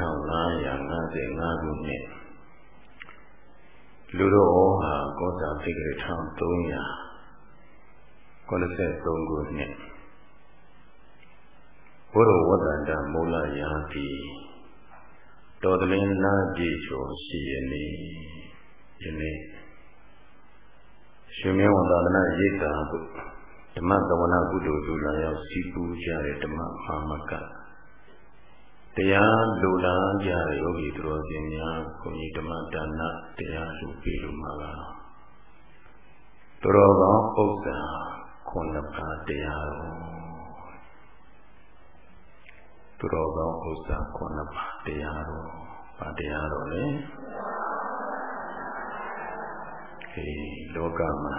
2555ခုနှစ်လူတော်ဩဟာကောဇာသိက္ခာ1393ခုနှစ်ဘုရဝတ္တန္တမူလရာတိတော်တလင်းလာကြည့်ကျော်ရှိရနေယနေ့ရှင်မင်းဝန္ဒနာရိတ်တာဓမ္မသဝနာကုသိုလ်သူလာရောက်စီပူကြတဲ့ဓမ္မအာမက တရားလူလာကြတဲ့ယောဂီသူတော်စင်များဘုန်းကြီးဓမ္မဒါနတရားလူပြီလို့မှာပါသူတော်ကောင်းဥစ္စာခုနှစ်ပါးတရားတော်သူတော်ကောင်းဥစ္စာခုနှစ်ပါးတရားတော်ဗာတရားတော်လေဒီလောကမှာ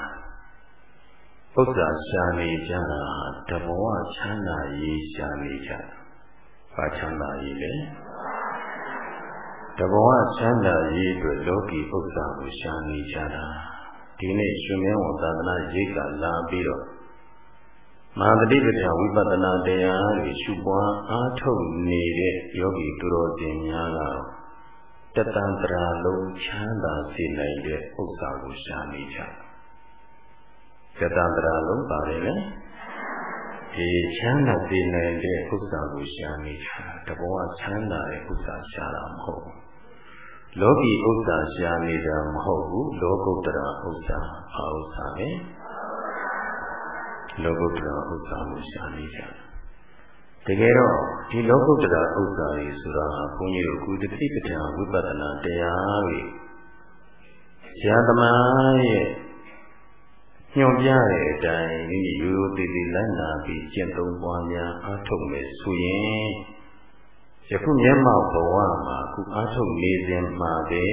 ဥစ္စာရှာနေကြတာတဘောချမ်းသာရေးရှာနေကြတာ ဘာချမ်းသာရေးလဲတဘောချမ်းသာရေးအတွက်လောကီဥစ္စာကိုရှာနေကြတာဒီနေ့ရှင်မင်းဝန်သာသနာရိတ်ကလာပြီးတော့မဟာတတိပဋ္ဌာဝိပဿနာတရားတွေရှုပွားအားထုတ်နေတဲ့ယောဂီသူတော်စင်များကတတန်တရာလုံးချမ်းသာစေနိုင်တဲ့ဥစ္စာကိုရှာနေကြတတန်တရာလုံးပါတယ်လေ ဒီချမ်းသာစေနိုင်တဲ့ဥစ္စာကိုရှာနေကြတဘောချမ်းသာတဲ့ဥစ္စာရှာတာမဟုတ်ဘူးလောကီဥစ္စာရှာနေတာမဟုတ်ဘူးလောကုတ္တရာဥစ္စာအာဥစ္စာပဲလောကုတ္တရာဥစ္စာကိုရှာနေကြတကယ်တော့ဒီလောကုတ္တရာဥစ္စာတွေဆိုတာဘုန်းကြီးတို့ကုသတိပဋ္ဌာန်ဝိပဿနာတရားတွေဇာတမရဲ့ ညွန်ပြတဲ့အတိုင်းမိမိရိုးရိုးသေးသေးလမ်းနာပြီးကျင့်သုံးပွားများအားထုတ်မယ်ဆိုရင်ယခုမျက်မှောက်ဘဝမှာခုအားထုတ်နေစဉ်မှာပဲ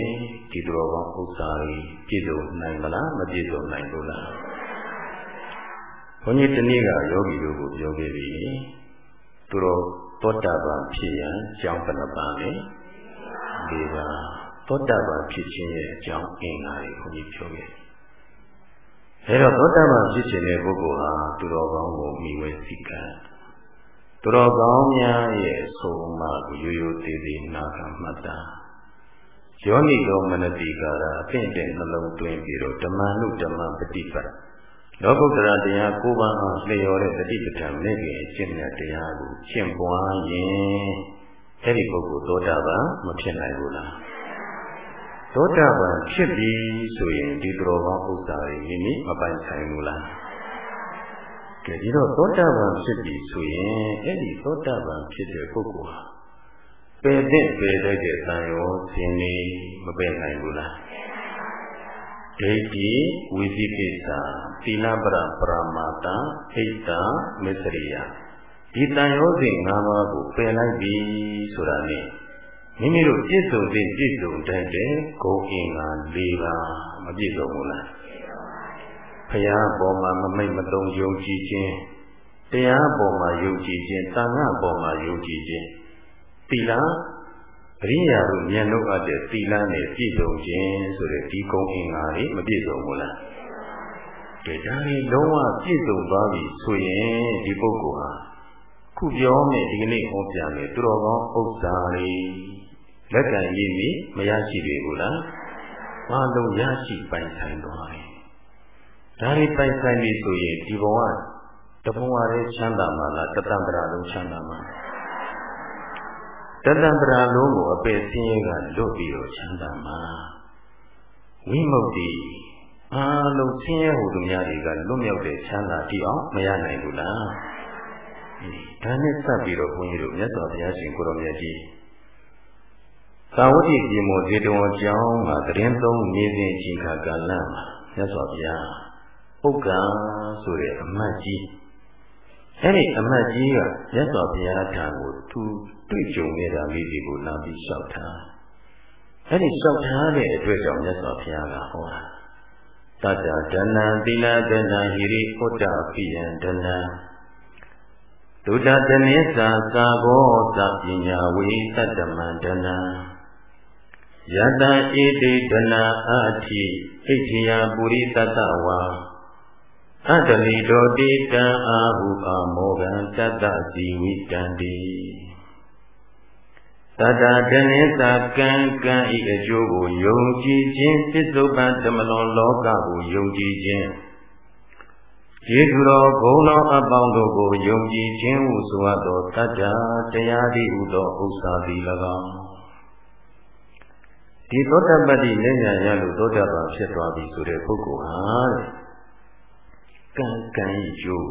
ဒီတော်ကောင်းဥစ္စာကြီးပြည့်စုံနိုင်မလားမပြည့်စုံနိုင်ဘူးလားဘုန်းကြီးတနည်းကယောဂီတို့ကိုပြောခဲ့ပြီသူတော်သောတာပန်ဖြစ်ရန်ကြောင်းဘယ်နှပါလဲဒီပါသောတာပန်ဖြစ်ခြင်းရဲ့အကြောင်းအင်္ဂါတွေဘုန်းကြီးပြောခဲ့ အဲတော့သောတာပန်ဖြစ်ခြင်းတဲ့ပုဂ္ဂိုလ်ဟာသူတော်ကောင်းကိုမိဝဲစိကံသူတော်ကောင်းများရဲ့ဆုံးမကိုရိုးရိုးသေးသေးနာခံမှတ်တာယောနိတော်မနတိကာရအင့်တဲ့နှလုံးသွင်းပြီးတော့ဓမ္မနုဓမ္မပฏิပတ်လောကုတ္တရာတရားကိုးပါးအောင်လျော်တဲ့တတိပဋ္ဌာန်မဲ့ခင်အကျင့်များတရားကိုကျင့်ပွားရင်အဲ့ဒီပုဂ္ဂိုလ်သောတာပန်မဖြစ်နိုင်ဘူးလား သောတာပန်ဖြစ်ပြီဆိုရင်ဒီတော်ကောင်းဥစ္စာတွေမိမိမပိုင်ဆိုင်ဘူးလားကဲဒီတော့သောတာပန်ဖြစ်ပြီဆိုရင်အဲ့ဒီသောတာပန်ဖြစ်တဲ့ပုဂ္ဂိုလ်ဟာပယ်တဲ့ပယ်တဲ့တဲ့သံရောရှင်နေမပယ်နိုင်ဘူးလားဒိဋ္ဌိဝိသိကိစ္စသီလပရပရမတ္တဣတ္တမစ္စရိယဒီတန်ရောစဉ်၅ပါးကိုပယ်လိုက်ပြီဆိုတာနဲ့ မိမိတို့ပြည့်စုံတဲ့ပြည့်စုံတတ်တဲ့ဂုဏ်အင်္ဂါ၄ပါးမပြည့်စုံဘူးလားဖရာပေါ်မှာမမိတ်မတုံယုံကြည်ခြင်းတရားပေါ်မှာယုံကြည်ခြင်းသံဃာပေါ်မှာယုံကြည်ခြင်းသီလအရိယာတို့ဉာဏ်တို့အပ်တဲ့သီလနဲ့ပြည့်စုံခြင်းဆိုတဲ့ဒီကုံအင်္ဂါတွေမပြည့်စုံဘူးလားဒါဒါလေးလုံးဝပြည့်စုံသွားပြီဆိုရင်ဒီပုဂ္ဂိုလ်ဟာခုပြောမယ်ဒီကနေ့ဟောပြမယ်သူတော်ကောင်းဥစ္စာတွေ လက်ကံရည်မိမရရှိပြီဘူးလားဘာလို့ရရှိပိုင်ဆိုင်သွားလဲဒါတွေပိုင်ဆိုင်ပြီဆိုရင်ဒီဘဝတဘဝလေးချမ်းသာမှာလားတတံ္ဍရာလုံးချမ်းသာမှာတတံ္ဍရာလုံးကိုအပယ်ဆင်းရဲကလွတ်ပြီးတော့ချမ်းသာမှာဝိမု ക്തി အားလုံးဆင်းရဲဟူသူများတွေကလွတ်မြောက်တဲ့ချမ်းသာတည်အောင်မရနိုင်ဘူးလားဒါနဲ့စပ်ပြီးတော့ဘုန်းကြီးတို့မြတ်စွာဘုရားရှင်ကိုရောမြတ်ကြီး သာဝတိပြေမောဇေတဝန်ကျောင်းမှာတရင်သုံးနေစဉ်အချိန်ခါကာလမှာမြတ်စွာဘုရားပုဂ္ဂံဆိုတဲ့အမတ်ကြီးအဲ့ဒီအမတ်ကြီးကမြတ်စွာဘုရားထံကိုသူတွေ့ကြုံနေတာလေးတွေကိုလာပြီးလျှောက်ထားအဲ့ဒီလျှောက်ထားတဲ့အတွက်ကြောင့်မြတ်စွာဘုရားကဟောတာတတ္တဒနံသီလဒနံဟိရိဥဒ္ဒပိယံဒနံဒုတတနိသာသာဘောသပညာဝိသတ္တမန္တနံ ယတံဣတိဒနာအာတိဣတိယပုရိတတဝါအတ္တလီတောတိတံအာဟုအာမောဂံတတ္တစီဝိတံတိတတတနိသကံကံဤအကျိုးကိုယုံကြည်ခြင်းပစ္စုပန်တမလွန်လောကကိုယုံကြည်ခြင်းယေသူတော်ဘုံတော်အပေါင်းတို့ကိုယုံကြည်ခြင်းဟုဆိုအပ်သောတတ္တတရားသည်ဟုသောဥစ္စာသည်၎င်း ဒီသောတပတ္တိလက်ညာရလို့သောတပန်ဖြစ်သွားပြီဆိုတဲ့ပုဂ္ဂိုလ်ဟာကံကံဤကျိုး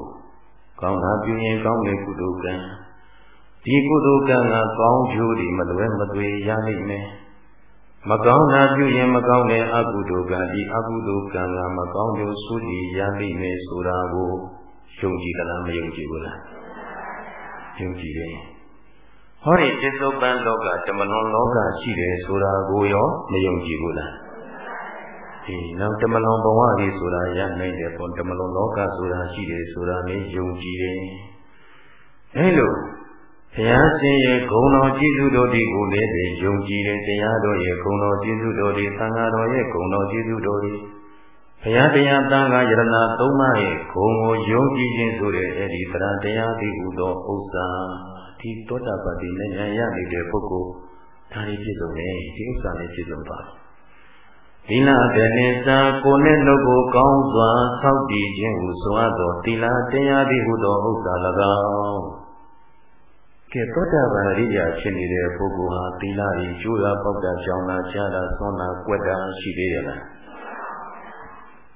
ကောင်းတာပြုရင်ကောင်းတဲ့ကုသိုလ်ကံဒီကုသိုလ်ကံကကောင်းကျိုးဒီမလွဲမသွေရနိုင်မယ်မကောင်းတာပြုရင်မကောင်းတဲ့အကုသိုလ်ကံဒီအကုသိုလ်ကံကမကောင်းလို့ဆိုကြည်ရနိုင်မယ်ဆိုတာကိုယုံကြည်သလားမယုံကြည်ဘူးလားယုံကြည်တယ် ဟောဒီပစ္စုပန်လောကတမလွန်လောကရှိတယ်ဆိုတာကိုရောမယုံကြည်ဘူးလားဒီနောက်တမလွန်ဘဝကြီးဆိုတာရနိုင်တယ်ပေါ့တမလွန်လောကဆိုတာရှိတယ်ဆိုတာလည်းယုံကြည်တယ်အဲလိုဘုရားရှင်ရဲ့ဂုဏ်တော်ကျေးဇူးတော်တွေကိုလည်းပဲယုံကြည်တဲ့တရားတော်ရဲ့ဂုဏ်တော်ကျေးဇူးတော်တွေသံဃာတော်ရဲ့ဂုဏ်တော်ကျေးဇူးတော်တွေဘုရားတရားသံဃာယရဏသုံးပါးရဲ့ဂုဏ်ကိုယုံကြည်ခြင်းဆိုတဲ့အဲဒီတရားတရားဒီဟူသောဥစ္စာ ဒီတောတာပတိနဲ့ဉာဏ်ရနေတဲ့ပုဂ္ဂိုလ်ဒါတွေပြည့်စုံတယ်ဒီဥစ္စာနဲ့ပြည့်စုံပါသီလတနိစာကိုယ်နဲ့နှုတ်ကိုကောင်းစွာဆောက်တည်ခြင်းဟုဆိုအပ်သောသီလတရားသည်ဟုသောဥစ္စာ၎င်းကဲသောတာပန်ရိယာဖြစ်နေတဲ့ပုဂ္ဂိုလ်ဟာသီလကြီးကျိုးတာပေါက်တာကြောင်းတာကြားတာဆွမ်းတာကွက်တာရှိသေးရဲ့လား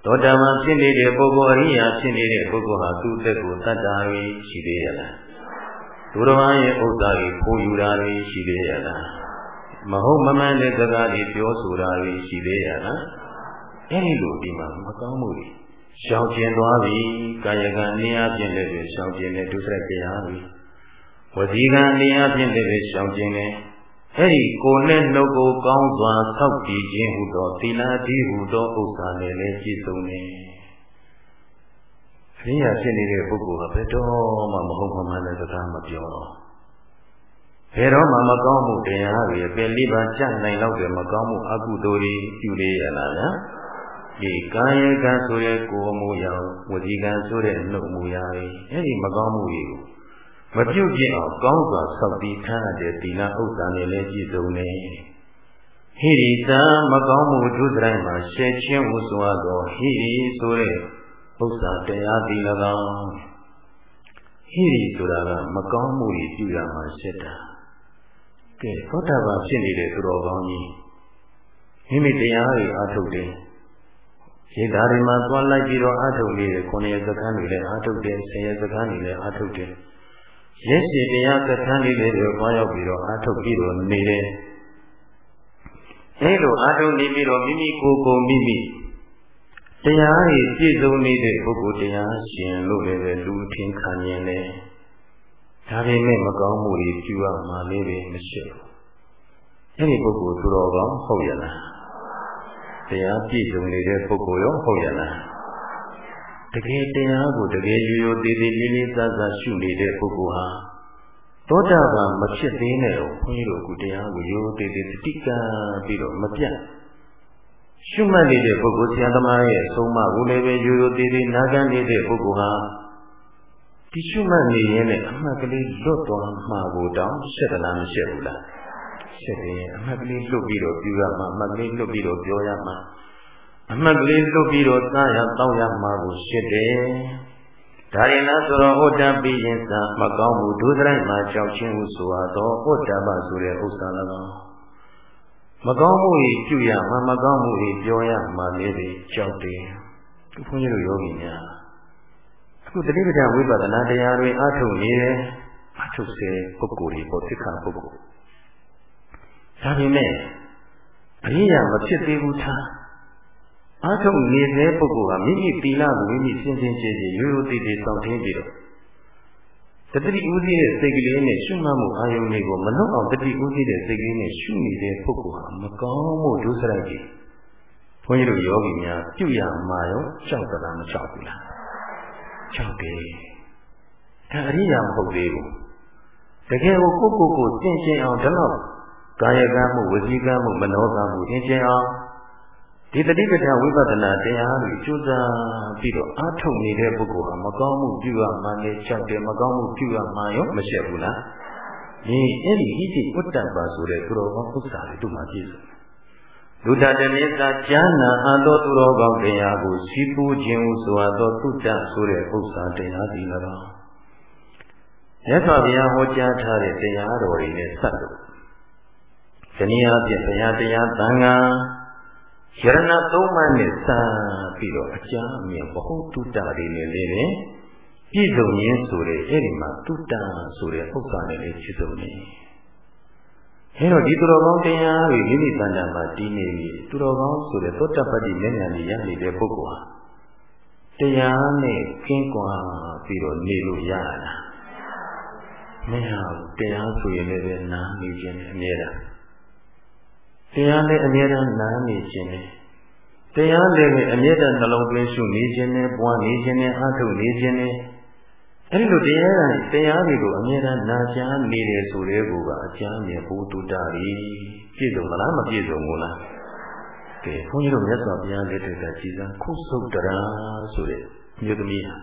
သောတာပန်ဖြစ်နေတဲ့ပုဂ္ဂိုလ်အရိယာဖြစ်နေတဲ့ပုဂ္ဂိုလ်ဟာသူ့တက်ကိုတတ်တာကြီးရှိသေးရဲ့လား သူတော်ဘာရဲ့ဥစ္စာကြီးဖိုးယူတာတွေရှိသေးရဲ့လားမဟုတ်မမှန်တဲ့စကားတွေပြောဆိုတာတွေရှိသေးရဲ့လားအဲဒီလိုဒီမှာမကောင်းမှုတွေရှောင်ကျင်သွားပြီကာယကံနေရာပြင်လည်းရှောင်ကျင်တဲ့ဒုစရိုက်တရားတွေဝစီကံတရားဖြင့်လည်းရှောင်ကျင်တယ်အဲ့ဒီကိုယ်နဲ့နှုတ်ကိုကောင်းစွာဆောက်တည်ခြင်းဟူသောသီလတိဟူသောဥစ္စာနဲ့လည်းပြည့်စုံတယ်။ အရိယာဖြစ်နေတဲ့ပုဂ္ဂိုလ်ကဘယ်တော့မှမဟုတ်မှန်တဲ့စကားမပြောတော့ဘယ်တော့မှမကောင်းမှုတရားတွေပင်လိပါကြနိုင်တော့တယ်မကောင်းမှုအကုသိုလ်တွေပြုလေရလားဗျာ။ဒီကာယကံဆိုရဲကိုယ်မူရာဝစီကံဆိုတဲ့နှုတ်မူရာတွေအဲ့ဒီမကောင်းမှုတွေကိုမပြုတ်ပြင်းအောင်ကောင်းစွာဆောက်တည်ထားတဲ့သီလဥစ္စာနဲ့လည်းပြည့်စုံနေဟိရိတံမကောင်းမှုဒုစရိုက်မှာရှယ်ချင်းဟုဆိုအပ်သောဟိရိဆိုတဲ့ ဥစ္စာတရားဒီ၎င်းဟိရိဆိုတာကမကောင်းမှုတွေပြုရမှာရှက်တာကဲသောတာပန်ဖြစ်နေတဲ့သူတော်ကောင်းကြီးမိမိတရားတွေအားထုတ်တယ်ရေဓာရီမှာသွားလိုက်ပြီးတော့အားထုတ်နေတဲ့ခုနှစ်ရက်စခန်းတွေလည်းအားထုတ်တယ်ဆယ်ရက်စခန်းတွေလည်းအားထုတ်တယ်ရက်စီတရားကထာလေးတွေကိုပွားရောက်ပြီးတော့အာထုတ်ပြီးတော့နေတယ်အဲလိုအာထုတ်နေပြီးတော့မိမိကိုယ်ကိုမိမိ တရားရည်ပြည့်စုံနေတဲ့ပုဂ္ဂိုလ်တရားရှင်လို့လည်းပဲလူထင်ခံရင်လည်းဒါပေမဲ့မကောင်းမှုတွေပြုရမှာလေးပဲမရှိဘူးအဲဒီပုဂ္ဂိုလ်သူတော်ကောင်းဟုတ်ရလားတရားပြည့်စုံနေတဲ့ပုဂ္ဂိုလ်ရောဟုတ်ရလားတကယ်တရားကိုတကယ်ရိုးရိုးသေးသေးလေးလေးစားစားရှုနေတဲ့ပုဂ္ဂိုလ်ဟာသောတာပန်မဖြစ်သေးနဲ့တော့ဘုန်းကြီးတို့ကတရားကိုရိုးရိုးသေးသေးတိကံပြီးတော့မပြတ် ရှုမှတ်နေတဲ့ပုဂ္ဂိုလ်ဆရာသမားရဲ့အဆုံးအမကိုလည်းပဲရိုးရိုးသေးသေးနာခံနေတဲ့ပုဂ္ဂိုလ်ဟာဒီရှုမှတ်နေရင်လည်းအမှတ်ကလေးလွတ်သွားမှာကိုတောင်ရှက်သလားမရှက်ဘူးလားရှက်တယ်အမှတ်ကလေးလွတ်ပြီးတော့ပြုရမှာအမှတ်ကလေးလွတ်ပြီးတော့ပြောရမှာအမှတ်ကလေးလွတ်ပြီးတော့သားရတောင်းရမှာကိုရှင်းတယ်။ဒါရင်လားဆိုတော့ဩတ္တပိယင်သာမကောင်းမှုဒုစရိုက်မှာကြောက်ချင်းဟုဆိုရတော့ဩတ္တပဆိုတဲ့ဥစ္စာ၎င်း မကောင်းမှုကြီးပြုရမှာမကောင်းမှုကြီးပြောရမှာလေးတွေကြောက်တယ်။ဘုန်းကြီးတို့ယောဂီများအခုတတိပဒဝိပဿနာတရားတွေအထုတ်နေတယ်အထုတ်စေပုဂ္ဂိုလ်တွေပေါ်သိက္ခာပုဂ္ဂိုလ်ဒါပေမဲ့အရိယာမဖြစ်သေးဘူးထားအားထုတ်နေတဲ့ပုဂ္ဂိုလ်ဟာမိမိသီလကိုမိမိစင်စင်ကြယ်ကြယ်ရိုးရိုးသေးသေးစောင့်ထင်းပြီးတော့ တတိဥသိတဲ့စိတ်ကလေးနဲ့ရှုမှတ်မှုအာယုန်တွေကိုမနှုတ်အောင်တတိဥသိတဲ့စိတ်ကလေးနဲ့ရှုနေတဲ့ပုဂ္ဂိုလ်ဟာမကောင်းမှုဒုစရိုက်ကြီးဘုန်းကြီးတို့ယောဂီများပြုရမှာရောကြောက်သလားမကြောက်ဘူးလားကြောက်တယ်ဒါအရိယာမဟုတ်သေးဘူးတကယ်ကိုကိုကိုကိုသင်ကျင်အောင်ဒါတော့ကာယကံမှုဝစီကံမှုမနောကံမှုသင်ကျင်အောင် ဒီတတိပဋ္ဌာန်ဝိပဿနာတရားတွေကျူးစားပြီးတော့အားထုတ်နေတဲ့ပုဂ္ဂိုလ်ဟာမကောင်းမှုပြုရမှလည်းချက်တယ်မကောင်းမှုပြုရမှရောမရှက်ဘူးလားဒီအဲ့ဒီဣတိဥတ္တပါဆိုတဲ့သူတော်ကောင်းဥစ္စာတွေသူ့မှာပြည့်စုံလူတတမေသာကျမ်းနာအပ်သောသူတော်ကောင်းတရားကိုစီးပူးခြင်းဟုဆိုအပ်သောတုတ္တဆိုတဲ့ဥစ္စာတရားဒီ၎င်းရသော်ဘုရားဟောကြားထားတဲ့တရားတော်တွေနဲ့ဆက်လို့ဇနီးအပြင်ဘုရားတရားသံဃာ ယရဏသုံးပါးနဲ့စပြီးတော့အကြမ်းအမြင်ဘဟုတုတ္တတွေနဲ့လည်းပြည့်စုံရင်းဆိုတဲ့အဲ့ဒီမှာတုတ္တဆိုတဲ့ဥစ္စာနဲ့လည်းပြည့်စုံနေအဲတော့ဒီသူတော်ကောင်းတရားတွေမိမိတန်တန်မှာတည်နေပြီသူတော်ကောင်းဆိုတဲ့သောတပတ္တိဉာဏ်ဉာဏ်ကြီးရနေတဲ့ပုဂ္ဂိုလ်ဟာတရားနဲ့ကင်းကွာပြီးတော့နေလို့ရတာမရဘူးတရားဆိုရင်လည်းနားနေခြင်းအမြဲတမ်း တရားလည်းအမြဲတမ်းနားနေခြင်းနဲ့တရားလည်းအမြဲတမ်းနှလုံးသွင်းရှုနေခြင်းနဲ့ပွားနေခြင်းနဲ့အားထုတ်နေခြင်းနဲ့အဲဒီလိုတရားတိုင်းတရားတွေကိုအမြဲတမ်းနာကြားနေတယ်ဆိုတဲ့ကူကအကျမ်းမြင်ဘုဒ္ဓတာရီပြည့်စုံမလားမပြည့်စုံဘူးလားကဲဘုန်းကြီးတို့မြတ်စွာဘုရားလက်ထက်ကကြည်စံခုဆုတ်တရာဆိုတဲ့မြို့သမီးဟာ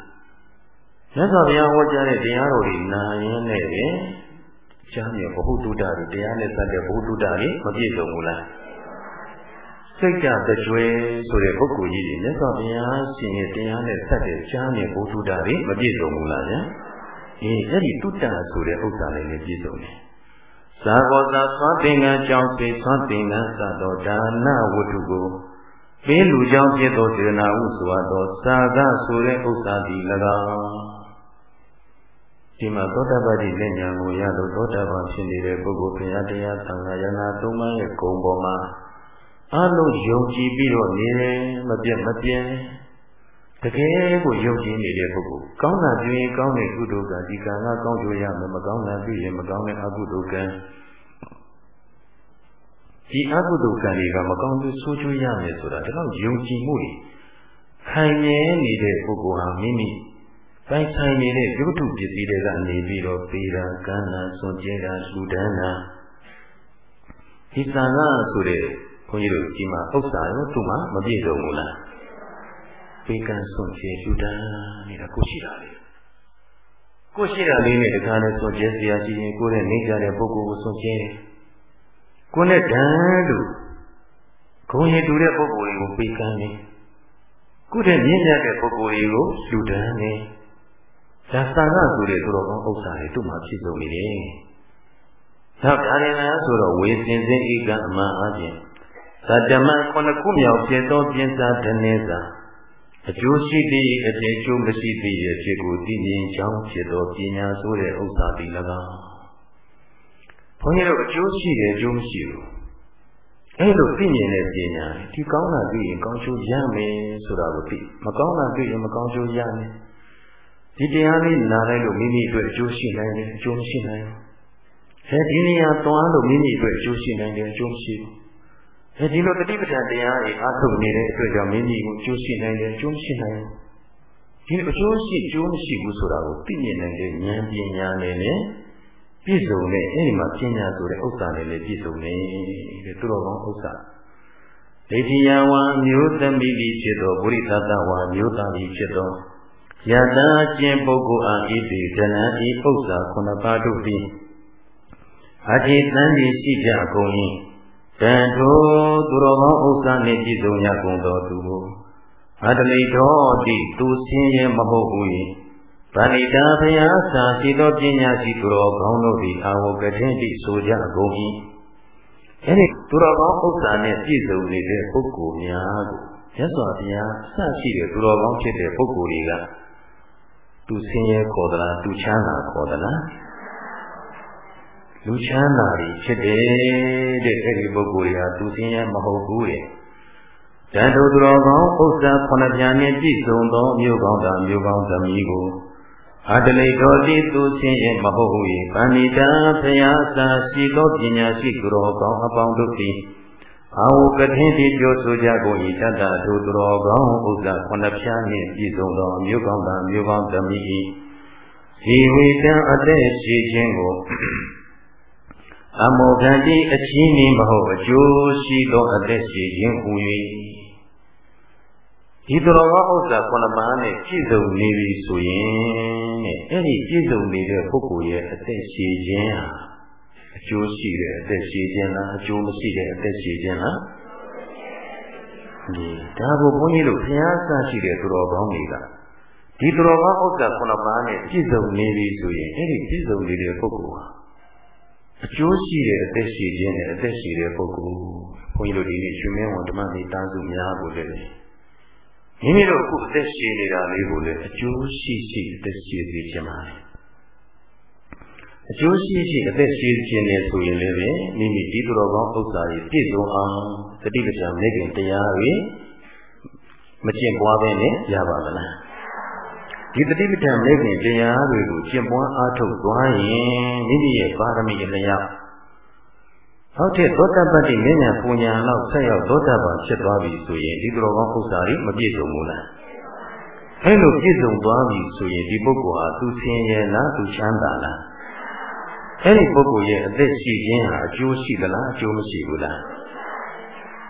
မြတ်စွာဘုရားဟောကြားတဲ့တရားတော်တွေနာရင်နဲ့ ပဲကျမ်းမြင်ဘုဒ္ဓတာရီတရားနဲ့စတဲ့ဘုဒ္ဓတာရီမပြည့်စုံဘူးလားစိတ်ကြတကြွယ်ဆိုတဲ့ပုဂ္ဂိုလ်ကြီးတွေမြတ်စွာဘုရားရှင်ရဲ့တရားနဲ့ဆက်တဲ့ကြားနဲ့ဘုထုတာတွေမပြည့်စုံဘူးလားဗျာ။အေးအဲ့ဒီတုတ္တဆိုတဲ့ဥစ္စာလေးနဲ့ပြည့်စုံတယ်။သာဘောသာသွမ်းသင်္ကန်းကြောင့်သိသွမ်းသင်္ကန်းစသောဒါနဝတ္ထုကိုပေးလူကြောင့်ဖြစ်သောစေနာဟုဆိုသောသာကဆိုတဲ့ဥစ္စာဒီ၎င်း ဒီမှာသောတာပတိလက်ညာကိုရလို့သောတာပန်ဖြစ်နေတဲ့ပုဂ္ဂိုလ်ဘုရားတရားသံဃာယနာသုံးပါးရဲ့ဂုဏ်ပေါ်မှာအလုံးယုံကြည်ပြီးတော့နေတယ်မပြတ်မပြတ်တကယ်ကိုယုံကြည်နေတဲ့ပုဂ္ဂိုလ်ကောင်းတာပြုရင်ကောင်းတဲ့ကုသိုလ်ကဒီကံကကောင်းကြရမယ်မကောင်းတာပြုရင်မကောင်းတဲ့အကုသိုလ်ကံဒီအကုသိုလ်ကံတွေကမကောင်းဘူးဆိုးကျိုးရမယ်ဆိုတာဒါတော့ယုံကြည်မှုတွေခိုင်မြဲနေတဲ့ပုဂ္ဂိုလ်ဟာမိမိ ပိုင်ဆိုင်နေတဲ့ရုပ်ထုပစ္စည်းတွေကနေပြီးတော့ပေတာကံတာစွန့်ကြဲတာလူဒန်းတာဒီသံဃာဆိုတဲ့ဘုန်းကြီးတို့ဒီမှာဥစ္စာရောသူ့မှာမပြည့်စုံဘူးလားပေကံစွန့်ကျေလူတန်းနေတာကိုရှိတာလေကိုရှိတာလေးနဲ့တခါလဲစွန့်ကျဲစရာရှိရင်ကိုယ်နဲ့နေကြတဲ့ပုဂ္ဂိုလ်ကိုစွန့်ကျဲတယ်ကိုယ်နဲ့တန်းလို့ဂုံရည်တူတဲ့ပုဂ္ဂိုလ်တွေကိုပေကံနေကိုယ်နဲ့မြင့်မြတ်တဲ့ပုဂ္ဂိုလ်တွေကိုလူတန်းနေ ဒါသံဃာဆိုတဲ့သူတော်ကောင်းဥစ္စာတွေသူ့မှာပြည့်စုံနေတယ်နောက်ဒါရင်လားဆိုတော့ဝေစင်စင်ဧကအမှန်အပြင်သတ္တမခုနှစ်ခုမြောက်ဖြစ်သောပြင်းစားတနေစာအကျိုးရှိသည့်အတေကျိုးမရှိသည့်ရဲ့ဖြစ်ကိုသိမြင်ကြောင်းဖြစ်သောပညာဆိုတဲ့ဥစ္စာဒီ၎င်းဘုန်းကြီးတို့အကျိုးရှိတယ်အကျိုးမရှိဘူးအဲ့လိုသိမြင်တဲ့ပညာဒီကောင်းတာသိရင်ကောင်းကျိုးရမယ်ဆိုတာကိုသိမကောင်းတာသိရင်မကောင်းကျိုးရမယ် ဒီတရားလေးနားလိုက်လို့မိမိအတွက်အကျိုးရှိနိုင်တယ်အကျိုးမရှိနိုင်ဘူးအဲဒီနေရာသွားလို့မိမိအတွက်အကျိုးရှိနိုင်တယ်အကျိုးမရှိဘူးအဲဒီလိုတတိပဋ္ဌာန်တရားတွေအားထုတ်နေတဲ့အတွက်ကြောင့်မိမိကိုကျိုးရှိနိုင်တယ်ကျိုးမရှိနိုင်ဘူးဒီအကျိုးရှိကျိုးမရှိဘူးဆိုတာကိုသိမြင်နိုင်တဲ့ဉာဏ်ပညာနဲ့လည်းပြည့်စုံတဲ့အဲဒီမှာပညာဆိုတဲ့ဥစ္စာနဲ့လည်းပြည့်စုံနေတဲ့သူတော်ကောင်းဥစ္စာဒိဋ္ဌိယဝံမျိုးသမီးကြီးဖြစ်သောပုရိသတဝါမျိုးသားကြီးဖြစ်သော ယတကျင်ပုဂ္ဂိုလ်အားဣတိဒနံဤဥစ္စာခုနှစ်ပါးတို့သည်အထေတန်ကြီးရှိကြကုန်၏တန်ထိုသူတော်ကောင်းဥစ္စာနှင့်ပြည့်စုံရကုန်သောသူကိုအတလိတော်တိသူဆင်းရဲမဟုတ်ဘူး၏ဗန္ဒီတာဘုရားစာရှိသောပညာရှိသူတော်ကောင်းတို့သည်အာဝကထင်တိဆိုကြကုန်၏အဲဒီသူတော်ကောင်းဥစ္စာနှင့်ပြည့်စုံနေတဲ့ပုဂ္ဂိုလ်များကိုမြတ်စွာဘုရားစရှိတဲ့သူတော်ကောင်းဖြစ်တဲ့ပုဂ္ဂိုလ်တွေက သူဆင်းရဲခေါ်သလားသူချမ်းသာခေါ်သလားလူချမ်းသာတွေဖြစ်တယ်တဲ့အဲ့ဒီပုဂ္ဂိုလ်တွေဟာသူစင်းရဲမဟုတ်ဘူးတဲ့တန်ထိုသူတော်ကောင်းဥစ္စာခုနှစ်ပြားနှင့်ပြည့်စုံသောမြို့ကောင်းသာမြို့ကောင်းသမီးကိုအတလိတော်တိသူစင်းရဲမဟုတ်ဘူး၏ပဏိတာဖျားစာရှိသောပညာရှိသူတော်ကောင်းအပေါင်းတို့သည် အာဝကထင်းတိပြောဆိုကြကုန်၏တတ္တသူတော်ကောင်းဥစ္စာခုနှစ်ပြားနှင့်ပြည့်စုံသောမြို့ကောင်းသာမြို့ကောင်းသမီး၏ဇီဝေတံအသက်ရှိခြင်းကိုအမောကံတိအချင်းနေမဟုတ်အကျိုးရှိသောအသက်ရှိခြင်းဟူ၍ဒီတော်ကောဥစ္စာခုနပါးနဲ့ပြည့်စုံနေပြီဆိုရင်တဲ့အဲ့ဒီပြည့်စုံနေတဲ့ပုဂ္ဂိုလ်ရဲ့အသက်ရှိခြင်းဟာ အကျိုးရှိတဲ့အသက်ရှိခြင်းလားအကျိုးမရှိတဲ့အသက်ရှိခြင်းလားဒီဒါကိုဘုန်းကြီးတို့ဘုရားဆရှိတဲ့သူတော်ကောင်းတွေကဒီသူတော်ကောင်းဥစ္စာခုနှစ်ပါးနဲ့ပြည့်စုံနေပြီဆိုရင်အဲ့ဒီပြည့်စုံနေတဲ့ပုဂ္ဂိုလ်ဟာအကျိုးရှိတဲ့အသက်ရှိခြင်းနဲ့အသက်ရှိတဲ့ပုဂ္ဂိုလ်ဘုန်းကြီးတို့ဒီနေ့ရှင်မင်းဝန်ဓမ္မမိသားစုများကိုလည်းမိမိတို့အခုအသက်ရှိနေတာလေးကိုလည်းအကျိုးရှိရှိအသက်ရှိစေချင်ပါတယ် အကျိုးရှိရှိအသက်ရှိခြင်းနဲ့ဆိုရင်လည်းမိမိဒီသူတော်ကောင်းဥစ္စာတွေပြည့်စုံအောင်တတိပ္ပံမိခင်တရားတွေမကျင့်ပွားဘဲနဲ့ရပါမလားဒီတတိပဋ္ဌာန်မိခင်တရားတွေကိုကျင့်ပွားအားထုတ်သွားရင်မိမိရဲ့ပါရမီအလျောက်ဟုတ်တဲ့သောတပတ္တိမင်းညာပူညာလောက်ဆက်ရောက်သောတပန်ဖြစ်သွားပြီဆိုရင်ဒီတော်ကောင်းဥစ္စာတွေမပြည့်စုံဘူးလားအဲလိုပြည့်စုံသွားပြီဆိုရင်ဒီပုဂ္ဂိုလ်ဟာသူဆင်းရဲလားသူချမ်းသာလား အဲဒီပုဂ္ဂိုလ်ရဲ့အသက်ရှိခြင်းဟာအကျိုးရှိသလားအကျိုးမရှိဘူးလား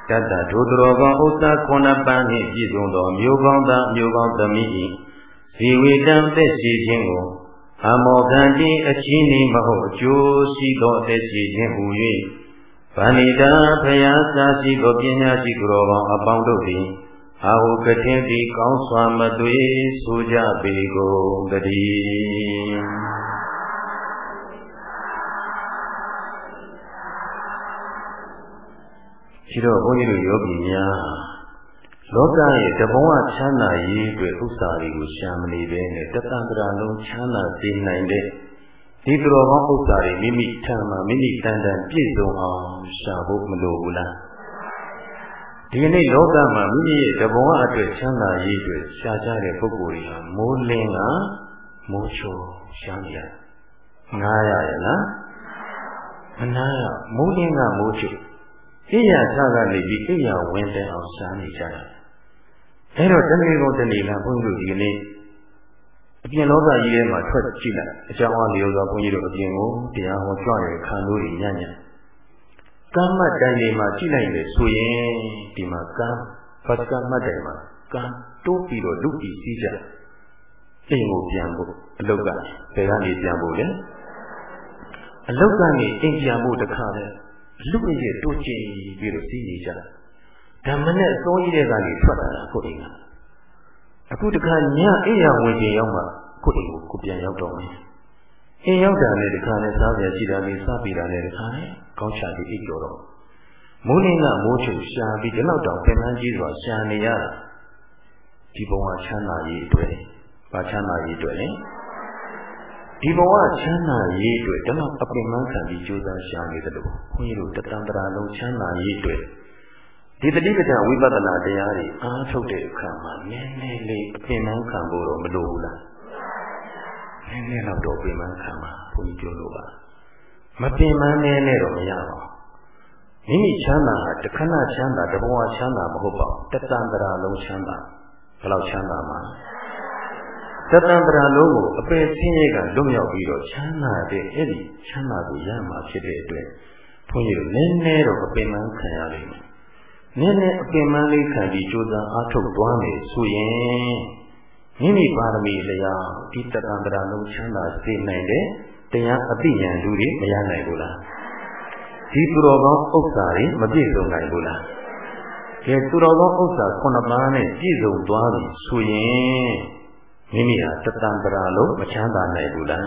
တတ္တဒုတော်ကောင်းဥစ္စာခုနှစ်ပန်းနှင့်ပြည့်စုံသောမျိုးကောင်းသားမျိုးကောင်းသမီး၏ဇီဝေတံသက်ရှိခြင်းကိုအမောကံတိအချင်းနေမဟုတ်အကျိုးရှိသောအသက်ရှိခြင်းဟူ၍ဗန္ဒီတာဖယားစာရှိသောပညာရှိသူတော်ကောင်းအပေါင်းတို့သည်အာဟုကထင်သည်ကောင်းစွာမသွေဆိုကြပေကုန်တည်း ရှိတော့ဘုန်းကြီးတို့ယောဂီများလောကရဲ့တဘဝချမ်းသာရေးအတွက်ဥစ္စာတွေကိုရှာမနေပဲနဲ့တသံတရာလုံးချမ်းသာစေနိုင်တဲ့ဒီသူတော်ကောင်းဥစ္စာတွေမိမိထံမှာမိမိတန်တန်ပြည့်စုံအောင်ရှာဖို့မလိုဘူးလားဒီကနေ့လောကမှာမိမိရဲ့တဘဝအတွက်ချမ်းသာရေးအတွက်ရှာကြတဲ့ပုဂ္ဂိုလ်တွေဟာမိုးလင်းကမိုးချိုရှာနေရငားရရဲ့လားမနာရမိုးလင်းကမိုးချို အိယာသကနေပြီးအိယာဝင်တဲ့အောင်ရှားနေကြတယ်။အဲတော့တဏှေကုန်တဏှေကဘုန်းကြီးတို့ဒီကနေ့အပြင်လောကကြီးထဲမှာထွက်ကြည့်လိုက်အကြောင်းအလျော်စွာဘုန်းကြီးတို့အပြင်ကိုတရားဟောကြွရခံလို့ညံ့ညံ့ကမ္မတန်တွေမှာကြည့်လိုက်လေဆိုရင်ဒီမှာကံဘတ်ကမ္မတန်မှာကံတိုးပြီးတော့လူပြီးစည်းကြအိမ်ကိုပြန်ဖို့အလုတ်ကဘယ်ကနေပြန်ဖို့လဲအလုတ်ကနေအိမ်ပြန်ဖို့တခါလဲ လူရဲ့တိုးကျင်ပြီးတော့စီးနေကြတာဓမ္မနဲ့အစိုးရတဲ့ကနေထွက်လာတာကိုအိမ်ကအခုတခါညအိယာဝင်ကျင်ရောက်မှကိုအိမ်ကိုကိုပြန်ရောက်တော့မယ်အိမ်ရောက်တာနဲ့တခါနဲ့စားပြရှိတာနဲ့စားပြီးတာနဲ့တခါနဲ့ကောင်းချပြီးအိပ်ကြော်တော့မိုးလင်းကမိုးချုပ်ရှာပြီးဒီလောက်တောင်ပြန်နှန်းကြီးစွာရှာနေရတာဒီဘဝချမ်းသာရေးအတွက်ဘာချမ်းသာရေးအတွက်လဲ ဒီဘဝချမ်းသာရေးအတွက်ဓမ္မအပင်မခံပြီးကြိုးစားရှာနေတယ်လို့ခွန်ကြီးတို့တတံတရာလုံးချမ်းသာရေးအတွက်ဒီတတိပဒဝိပဿနာတရားတွေအားထုတ်တဲ့အခါမှာနည်းနည်းလေးအပင်မခံဖို့တော့မလိုဘူးလားနည်းနည်းတော့တော့ပင်မခံပါဘုန်းကြီးပြောလို့ပါမပင်မနဲ့နဲ့တော့မရပါဘူးမိမိချမ်းသာဟာတခဏချမ်းသာတဘဝချမ်းသာမဟုတ်ပါဘူးတတံတရာလုံးချမ်းသာဘယ်လောက်ချမ်းသာမှာ တတံပရာလုံးကိုအပယ်ဆင်းရဲကလွတ်မြောက်ပြီးတော့ချမ်းသာတဲ့အဲ့ဒီချမ်းသာကိုရမှာဖြစ်တဲ့အတွက်ဘုန်းကြီးတို့နည်းနည်းတော့အပင်မခံရလိမ့်မယ်။နည်းနည်းအပင်မလေးခံပြီးကြိုးစားအားထုတ်သွားမယ်ဆိုရင်မိမိပါရမီလျောက်ဒီတတံပရာလုံးချမ်းသာစေနိုင်တဲ့တရားအသိဉာဏ်လူတွေမရနိုင်ဘူးလား။ဒီသူတော်ကောင်းဥစ္စာတွေမပြည့်စုံနိုင်ဘူးလား။ကဲသူတော်ကောင်းဥစ္စာခုနှစ်ပါးနဲ့ပြည့်စုံသွားပြီဆိုရင် မိမိဟာတတံပရာလို့မချမ်းသာနိုင်ဘူးလား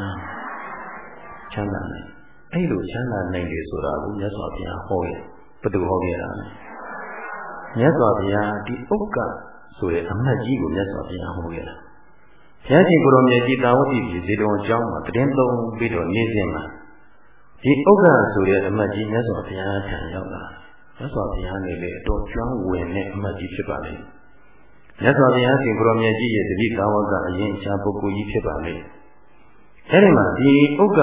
ချမ်းသာနိုင်အဲ့လိုချမ်းသာနိုင်တယ်ဆိုတာကိုမြတ်စွာဘုရားဟောရဲ့ဘယ်သူဟောခဲ့တာလဲမြတ်စွာဘုရားဒီဥက္ကဆိုတဲ့အမတ်ကြီးကိုမြတ်စွာဘုရားဟောခဲ့တာဘုရားရှင်ကိုရောမြတ်ကြီးတာဝတိပြည်ဇေတဝန်ကျောင်းမှာတည်င်းသုံးပြီးတော့နေစဉ်မှာဒီဥက္ကဆိုတဲ့အမတ်ကြီးမြတ်စွာဘုရားထံရောက်လာမြတ်စွာဘုရားနေလေအတော်ကျွမ်းဝင်တဲ့အမတ်ကြီးဖြစ်ပါလိမ့်မြ တ်စွာဘုရားရှင်ဘုရောမြတ်ကြီးရဲ့တတိသာဝကအရင်အခြားပုဂ္ဂိုလ်ကြီးဖြစ်ပါလေ။အဲဒီမှာဒီဥက္က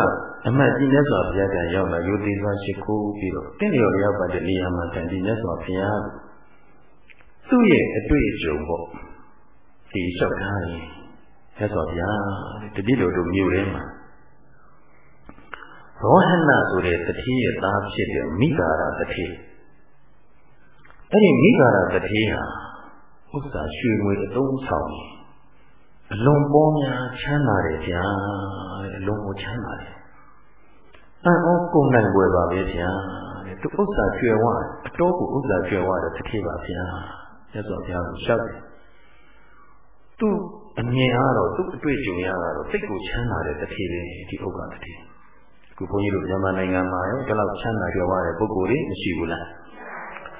အမတ်ကြီးမြတ်စွာဘုရားကရောက်လာယုတိစွာရှိခိုးပြီးတော့တင့်လျော်ရောက်ပါတဲ့နေရာမှာတန်ဒီမြတ်စွာဘုရားသူ့ရဲ့အတွေ့အကြုံပေါ့ဒီလျှောက်ထားရင်မြတ်စွာဘုရားတတိလိုတို့မြို့ထဲမှာရောဟဏဆိုတဲ့တတိရဲ့သားဖြစ်တဲ့မိဂါရတတိအဲ့ဒီမိဂါရတတိဟာ ဥစ္စာရွှေငွေအသုံးဆောင်အလွန်ပေါများချမ်းသာတယ်ဗျာတဲ့အလွန်ကိုချမ်းသာတယ်အံ့ဩကုန်နိုင်ွယ်ပါပဲဗျာတဲ့သူဥစ္စာကျွယ်ဝအတော်ကိုဥစ္စာကျွယ်ဝတဲ့တတိပါဗျာမြတ်စွာဘုရားကိုရှောက်တယ်သူအမြင်အားတော့သူ့အတွေ့အကြုံရတာတော့စိတ်ကိုချမ်းသာတဲ့တတိလေးဒီဥက္ကတတိခုဘုန်းကြီးတို့မြန်မာနိုင်ငံမှာရောဒီလောက်ချမ်းသာကြွယ်ဝတဲ့ပုဂ္ဂိုလ်တွေမရှိဘူးလား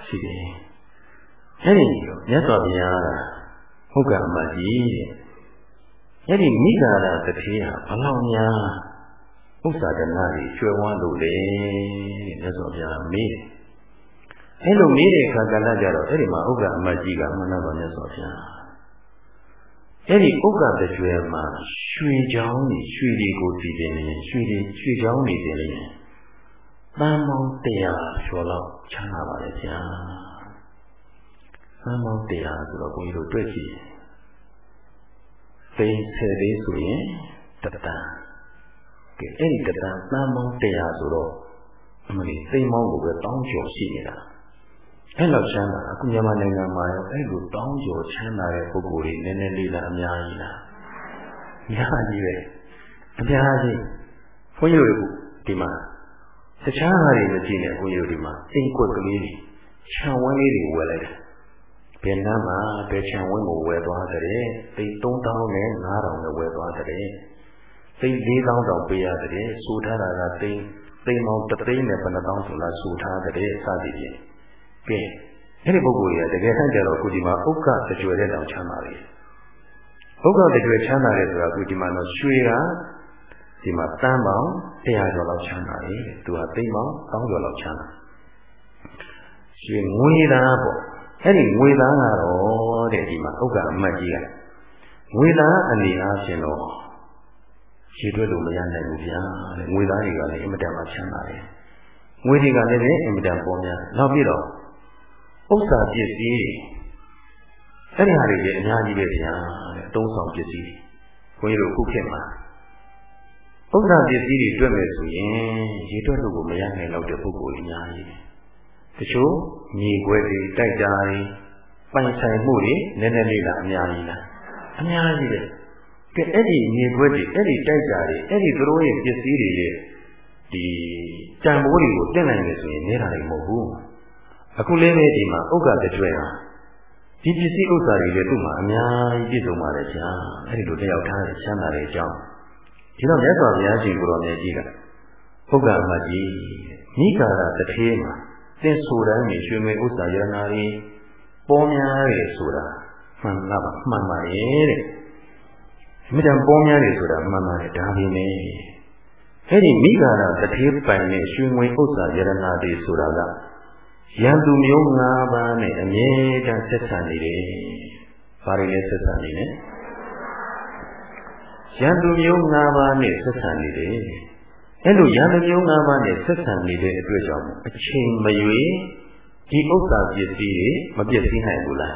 ရှိတယ် အဲ့ဒီမြတ်စွာဘုရားဟုတ်ကဲ့အမကြီးတဲ့အဲ့ဒီမိဂါရတတိဟာဘလောက်များဥစ္စာဒနာတွေကျွယ်ဝလို့လေတဲ့မြတ်စွာဘုရားမေးတယ်အဲ့လိုမေးတဲ့အခါကလည်းကြတော့အဲ့ဒီမှာဥက္ကအမကြီးကမှန်တော့မြတ်စွာဘုရားအဲ့ဒီဥက္ကတကျွဲမှာရွှေချောင်းကြီးရွှေတွေကိုတည်တယ်နေရွှေတွေရွှေချောင်းနေတယ်လေတန်ပေါင်းတရားကျော်လောက်ချမ်းသာပါလေဗျာ တန်ပေါင်းတရားဆိုတော့ဘုန်းကြီးတို့တွေ့ကြည့်သိဆယ်လေးဆိုရင်တတန်ကဲအဲ့ဒီတတန်တန်ပေါင်းတရားဆိုတော့အမလီသိမောင်းကိုပဲတောင်းကျော်ရှိနေတာအဲ့လောက်ချမ်းသာအခုမြန်မာနိုင်ငံမှာရောအဲ့လိုတောင်းကျော်ချမ်းသာတဲ့ပုဂ္ဂိုလ်တွေနည်းနည်းလေးလားအများကြီးလားအများကြီးပဲအများကြီးဘုန်းကြီးတို့ဒီမှာတခြားဟာတွေမကြည့်နဲ့ဘုန်းကြီးတို့ဒီမှာအိမ်ကွက်ကလေးတွေခြံဝန်းလေးတွေဝယ်လိုက်တယ် ဘယ်နှမ်းမှာဘယ်ခြံဝန်းကိုဝယ်သွားတဲ့သိ3000နဲ့9000နဲ့ဝယ်သွားတဲ့သိ4000တောင်ပေးရတယ်ဆိုထားတာကသိသိမောင်တသိန်းနဲ့ဘယ်နှတောင်းဆိုလားဆိုထားတဲ့စသည်ဖြင့်ကဲအဲ့ဒီပုဂ္ဂိုလ်ကြီးကတကယ်ဆန်းကြတော့ခုဒီမှာဥက္ကတကြွယ်တဲ့တောင်ချမ်းသာပြီဥက္ကတကြွယ်ချမ်းသာတယ်ဆိုတာခုဒီမှာတော့ရွှေကဒီမှာတန်းပေါင်း100ကျော်လောက်ချမ်းသာတယ်သူကသိန်းပေါင်း1000ကျော်လောက်ချမ်းသာရွှေငွေသားပေါ့ အဲ့ဒီငွေသားကတော့တဲ့ဒီမှာဥက္ကအမတ်ကြီးကငွေသားအနေအားဖြင့်တော့ရှည်တွဲလို့မရနိုင်ဘူးဗျာတဲ့ငွေသားတွေကလည်းအင်မတန်မှချမ်းသာတယ်ငွေတွေကလည်းအင်မတန်ပေါ်များနောက်ပြီးတော့ဥစ္စာပစ္စည်းတွေအဲ့ဒီဟာတွေလည်းအများကြီးပဲဗျာတဲ့အသုံးဆောင်ပစ္စည်းတွေဘုန်းကြီးတို့ခုခေတ်မှာဥစ္စာပစ္စည်းတွေတွေ့မယ်ဆိုရင်ရေတွက်လို့ကိုမရနိုင်တော့တဲ့ပုဂ္ဂိုလ်တွေအများကြီးတယ် တချို့မြေခွဲတွေတိုက်တာတွေပိုင်ဆိုင်မှုတွေနည်းနည်းလေးလားအများကြီးလားအများကြီးပဲကဲအဲ့ဒီမြေခွဲတွေအဲ့ဒီတိုက်တာတွေအဲ့ဒီသူတို့ရဲ့ပစ္စည်းတွေရဲ့ဒီတန်ဖိုးတွေကိုတက်နိုင်တယ်ဆိုရင်နေတာလည်းမဟုတ်ဘူးအခုလေးပဲဒီမှာဥက္ကတကျွဲဟာဒီပစ္စည်းဥစ္စာတွေလည်းသူ့မှာအများကြီးပြည့်စုံပါလေဗျာအဲ့ဒီလိုတယောက်ထားချမ်းသာတဲ့အကြောင်းဒီတော့မြတ်စွာဘုရားရှင်ကိုယ်တော်မြတ်ကြီးကဥက္ကအမကြီးမိဂါရတထေးမှာ သင်ဆိုတိုင်းမြေရွှေငွေဥစ္စာရနာတွေပေါ်များတယ်ဆိုတာမှန်လားမှန်ပါရဲ့တဲ့မိတံပေါ်များတယ်ဆိုတာမှန်ပါတယ်ဒါပေမဲ့အဲ့ဒီမိဂါရတထေးပိုင်နဲ့ရွှေငွေဥစ္စာရနာတွေဆိုတာကရန်သူမျိုး၅ပါးနဲ့အမြဲတမ်းဆက်ဆံနေတယ်။ဘာတွေလဲဆက်ဆံနေလဲ။ရန်သူမျိုး၅ပါးနဲ့ဆက်ဆံနေတယ်။ အဲလိုရန်သူမျိုး၅ပါးနဲ့ဆက်ဆံနေတဲ့အတွက်ကြောင့်အချိန်မရွေးဒီဥစ္စာပစ္စည်းတွေမပြည့်စည်နိုင်ဘူးလား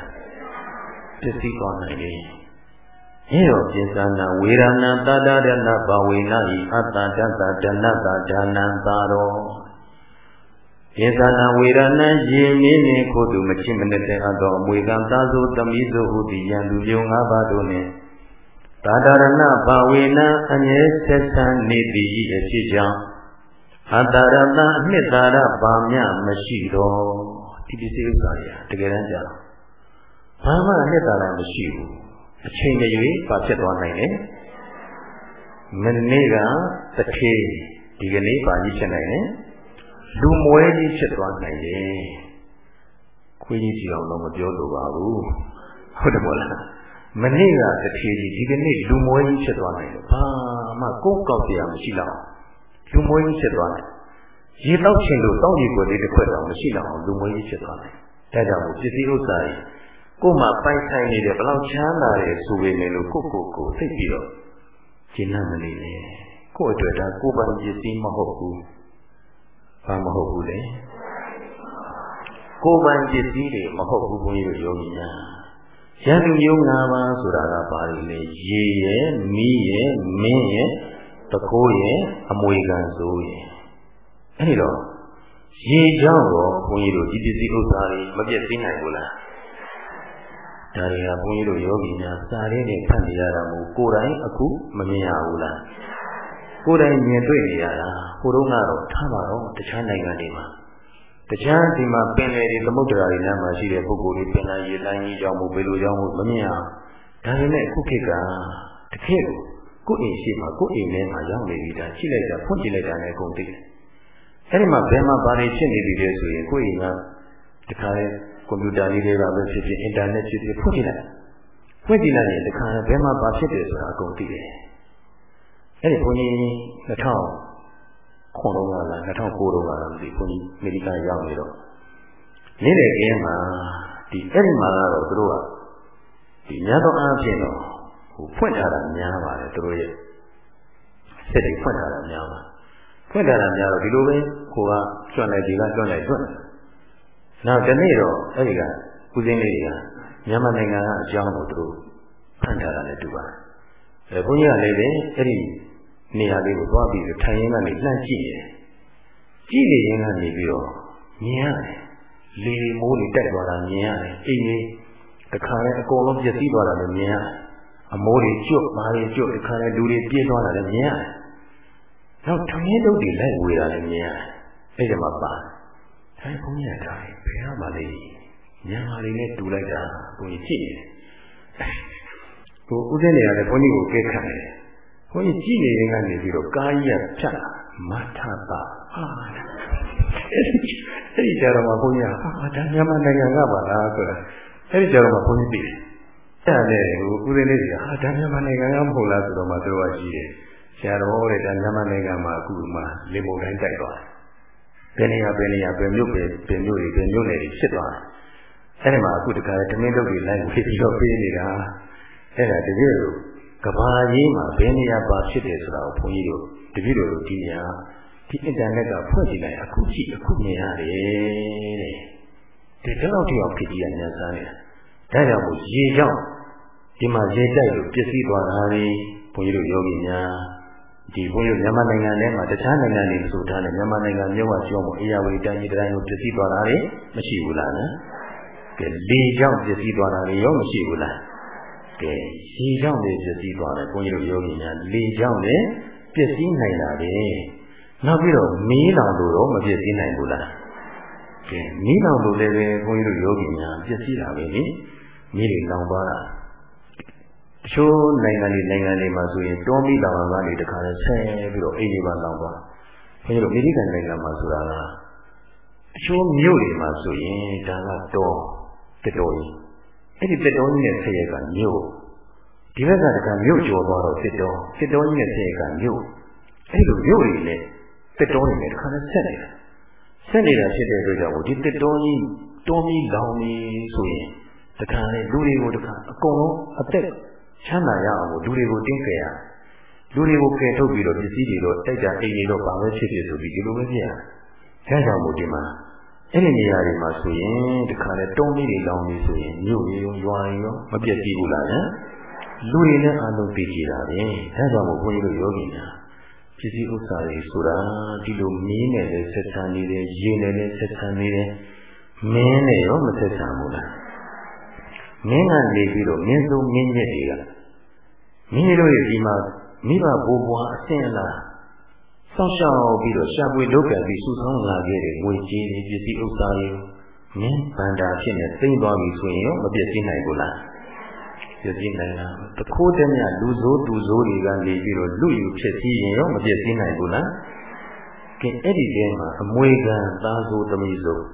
။ပစ္စည်းသွားနိုင်တယ်။အဲတော့ပိသနာဝေဒနာတတရဏဘဝေနဤအတ္တတတဒနတဒါနံသာရောယေသနာဝေဒနာယင်မင်းနှင့်ခိုးသူမချစ်မနတဲ့အပ်သောအမွေကံသာဆိုတမိဆိုဟုသည်ယံလူပြုံ၅ပါးတို့နှင့် သာဒရဏဘာဝေနအမြဲဆက်ဆံနေသည်အဖြစ်ကြောင့်အတ္တရတအနှစ်သာရဘာမျှမရှိတော့ဒီပစ္စည်းဥစ္စာတွေတကယ်တမ်းကျတော့ဘာမှအနှစ်သာရမရှိဘူးအချိန်မရွေးပါဖြစ်သွားနိုင်တယ်မနေ့ကတထေးဒီကနေ့ပါကြီးဖြစ်နိုင်တယ်လူမွဲကြီးဖြစ်သွားနိုင်တယ်ခွေးကြီးစီအောင်တော့မပြောလို့ပါဘူးဟုတ်တယ်မို့လား မနေ့ကတထေကြီးဒီကနေ့လူမွဲကြီးဖြစ်သွားနိုင်တယ်ဘာမှကိုယ်ကောက်တရားမရှိတော့လူမွဲကြီးဖြစ်သွားနိုင်ရေတောက်ချင်လို့တောက်ရီကိုလေးတစ်ခွက်တော့မရှိတော့လူမွဲကြီးဖြစ်သွားနိုင်ဒါကြောင့်ပစ္စည်းဥစ္စာကြီးကိုယ်မှပိုင်ဆိုင်နေတဲ့ဘလောက်ချမ်းသာတယ်ဆိုပေမဲ့လို့ကိုကိုကိုသိပြီးတော့ကျဉ်းမနေနဲ့ကိုယ့်အတွက်ဒါကိုယ်ပိုင်ပစ္စည်းမဟုတ်ဘူးဘာမဟုတ်ဘူးလေကိုယ်ပိုင်ပစ္စည်းတွေမဟုတ်ဘူးဘုန်းကြီးတို့ယောဂီများ ရန်သူမျိုး၅ပါးဆိုတာကဘာတွေလဲရေရဲ့မီးရဲ့မင်းရဲ့တကိုးရဲ့အမွေခံစိုးရဲ့အဲ့ဒီတော့ရေကြောင့်တော့ဘုန်းကြီးတို့ဒီပစ္စည်းဥစ္စာတွေမပြည့်စည်နိုင်ဘူးလားဒါတွေကဘုန်းကြီးတို့ယောဂီများစာရင်းတွေဖတ်နေရတာမို့ကိုယ်တိုင်အခုမမြင်ရဘူးလားကိုယ်တိုင်မြင်တွေ့နေရတာဟိုတုန်းကတော့ထားပါတော့တခြားနိုင်ငံတွေမှာ တခြားဒီမှာပင်လယ်တွေသမုဒ္ဒရာတွေနားမှာရှိတဲ့ပုဂ္ဂိုလ်တွေပင်လယ်ရေလိုင်းကြီးကြောင့်မို့ဘယ်လိုကြောင့်မို့မမြင်အောင်ဒါပေမဲ့ခုခေတ်ကတကယ်ကိုကိုယ့်အိမ်ရှိမှာကိုယ့်အိမ်ထဲမှာရောက်နေပြီဒါရှိလိုက်တာဖွင့်ကြည့်လိုက်တာနဲ့အကုန်သိတယ်အဲ့ဒီမှာဘယ်မှာဘာတွေဖြစ်နေပြီလဲဆိုရင်ကိုယ့်အိမ်ကတခါလေကွန်ပျူတာလေးတွေကပဲဖြစ်ဖြစ်အင်တာနက်ဖြစ်ဖြစ်ဖွင့်ကြည့်လိုက်ဖွင့်ကြည့်လိုက်ရင်တခါဘယ်မှာဘာဖြစ်တယ်ဆိုတာအကုန်သိတယ်အဲ့ဒီဘုန်းကြီး2000 ခွန်လုံးကလား2009တော့ကလားမသိဘုန်းကြီးအမေရိကန်ရောက်နေတော့နေတဲ့ကင်းမှာဒီအဲ့ဒီမှာတော့သူတို့ကဒီများသောအားဖြင့်တော့ဟိုဖွင့်ထားတာများပါတယ်သူတို့ရဲ့စက်တွေဖွင့်ထားတာများပါဖွင့်ထားတာများတော့ဒီလိုပဲကိုကကျွတ်လိုက်ဒီကကျွတ်လိုက်ကျွတ်နောက်ဒီနေ့တော့အဲ့ဒီကဦးစင်းလေးတွေကမြန်မာနိုင်ငံကအကြောင်းကိုသူတို့ဖန်ထားတာလည်းတူပါတယ်အဲဘုန်းကြီးကလည်းပဲအဲ့ဒီ နေရာလေးကိုသွားပြီးထိုင်ရင်းကနေလှမ်းကြည့်တယ်ကြည့်နေရင်းကနေပြီးတော့မြင်ရတယ်လေမိုးတွေတက်သွားတာမြင်ရတယ်အိမ်လေးတခါလဲအကုန်လုံးပြည့်စည်သွားတာလည်းမြင်ရတယ်အမိုးတွေကျွတ်မာတွေကျွတ်တခါလဲလူတွေပြေးသွားတာလည်းမြင်ရတယ်နောက်ထမင်းတုပ်တွေလိုက်ဝေတာလည်းမြင်ရတယ်အဲ့ဒီမှာပါထိုင်ဘုန်းကြီးကဒါဘယ်မှာလဲမြန်မာတွေနဲ့တူလိုက်တာဘုန်းကြီးကြည့်နေတယ်ဟိုဥစဉ်နေရတယ်ဘုန်းကြီးကိုကြက်ခံတယ် ဘုန်းကြီးကြည့်နေရင်ကနေပြီးတော့ကာကြီးကဖြတ်မထတာဟာအဲ့ဒီကြတော့မှဘုန်းကြီးကဟာဒါမြန်မာနိုင်ငံကပါလားဆိုတာအဲ့ဒီကြတော့မှဘုန်းကြီးသိတယ်အဲ့ဒါနဲ့ဟိုဦးရင်းလေးကဟာဒါမြန်မာနိုင်ငံကမဟုတ်လားဆိုတော့မှသူကရှိတယ်ဆရာတော်တဲ့ဒါမြန်မာနိုင်ငံမှာအခုမှလေမုန်တိုင်းတိုက်သွားတယ်ဘယ်နေရာဘယ်နေရာဘယ်မြို့ပဲဘယ်မြို့တွေဘယ်မြို့နယ်တွေဖြစ်သွားတယ်အဲ့ဒီမှာအခုတခါတမင်းတို့တွေလိုက်ပြီးတော့ပေးနေတာအဲ့ဒါတကယ်လို့ ကဘာကြီးမှာဘယ်နေရာပါဖြစ်တယ်ဆိုတာကိုဘုန်းကြီးတို့တပည့်တော်တို့ဒီညာဒီအင်တာနက်ကဖွင့်ကြည့်လိုက်အခုကြည့်အခုမြင်ရတယ်တဲ့ဒီတော့တယောက်ဖြစ်ပြီးရညာစားနေတာဒါကြောင့်မို့ရေကြောင့်ဒီမှာရေတိုက်လို့ပျက်စီးသွားတာလေဘုန်းကြီးတို့ယောဂီများဒီဘုန်းကြီးမြန်မာနိုင်ငံထဲမှာတခြားနိုင်ငံတွေဆိုထားတယ်မြန်မာနိုင်ငံမြို့ဝကျောင်းမှာအေယာဝတီတိုင်းကြီးတိုင်းကိုပျက်စီးသွားတာလေမရှိဘူးလားနော်ကဲလေကြောင့်ပျက်စီးသွားတာလေရောမရှိဘူးလား ကဲရေကြောင့်လည်းပျက်စီးသွားတယ်ဘုန်းကြီးတို့ယောဂီများလေကြောင့်လည်းပျက်စီးနိုင်တာလေနောက်ပြီးတော့မီးလောင်လို့တော့မပျက်စီးနိုင်ဘူးလားကဲမီးလောင်လို့လည်းပဲဘုန်းကြီးတို့ယောဂီများပျက်စီးတာပဲလေမီးတွေလောင်သွားတာတချို့နိုင်ငံတွေနိုင်ငံတွေမှာဆိုရင်တောမီးလောင်တာကနေတခါလဲဆဲပြီးတော့အိမ်တွေပါလောင်သွားဘုန်းကြီးတို့အမေရိကန်နိုင်ငံမှာဆိုတာကတချို့မြို့တွေမှာဆိုရင်ဒါကတော့တတော်ကြီး အဲ့ဒီတစ်တော်ကြီးနဲ့ဆက်ရကမြို့ဒီဘက်ကတကမြို့ကျော်သွားတော့တစ်တော်တစ်တော်ကြီးနဲ့ဆက်ရကမြို့အဲ့လိုမြို့တွေနဲ့တစ်တော်တွေနဲ့တခါနဲ့ဆက်နေတာဆက်နေတာဖြစ်တဲ့အတွက်ကြောင့်ဒီတစ်တော်ကြီးတောမီလောင်နေဆိုရင်တခါလေလူတွေကိုတခါအကုန်လုံးအသက်ချမ်းသာရအောင်လူတွေကိုတင်းကြရလူတွေကိုကယ်ထုတ်ပြီးတော့ပစ္စည်းတွေတော့တိုက်ကြအိမ်တွေတော့ပါပဲဖြစ်ဖြစ်ဆိုပြီးဒီလိုပဲပြရဒါကြောင့်မို့ဒီမှာ အဲ့ဒီနေရာတွေမှာဆိုရင်တခါလေတုံးလေးတွေလောင်နေဆိုရင်မြို့ရောရွာရောမပြတ်ကြည့်ဘူးလားနော်လူတွေနဲ့အာလုံးသိကြတာပဲဒါကြောင့်မို့ဘုန်းကြီးတို့ယောဂီများပစ္စည်းဥစ္စာတွေဆိုတာဒီလိုမင်းနဲ့လည်းဆက်ဆံနေတယ်ရေနဲ့လည်းဆက်ဆံနေတယ်မင်းနဲ့ရောမဆက်ဆံဘူးလားမင်းကနေပြီးတော့မင်းဆုံးမင်းမြက်တွေကမင်းတို့ရဲ့ဒီမှာမိဘဘိုးဘွားအဆင့်အလား ဆောင်းရှောက်ပြီးတော့ရှာဖွေလုပ်ကံပြီးစုဆောင်းလာခဲ့တဲ့ငွေကြေးတွေပစ္စည်းဥစ္စာတွေမင်းဗန္တာဖြစ်နေသိမ့်သွားပြီဆိုရင်ရောမပြည့်စည်နိုင်ဘူးလားပြည့်စည်နိုင်လားတခိုးတည်းမြလူဆိုးတူဆိုးတွေကနေပြီးတော့လူယူဖြစ်စည်းရင်ရောမပြည့်စည်နိုင်ဘူးလားကဲအဲ့ဒီထဲမှာအမွေခံသားဆိုးသမီးဆိုး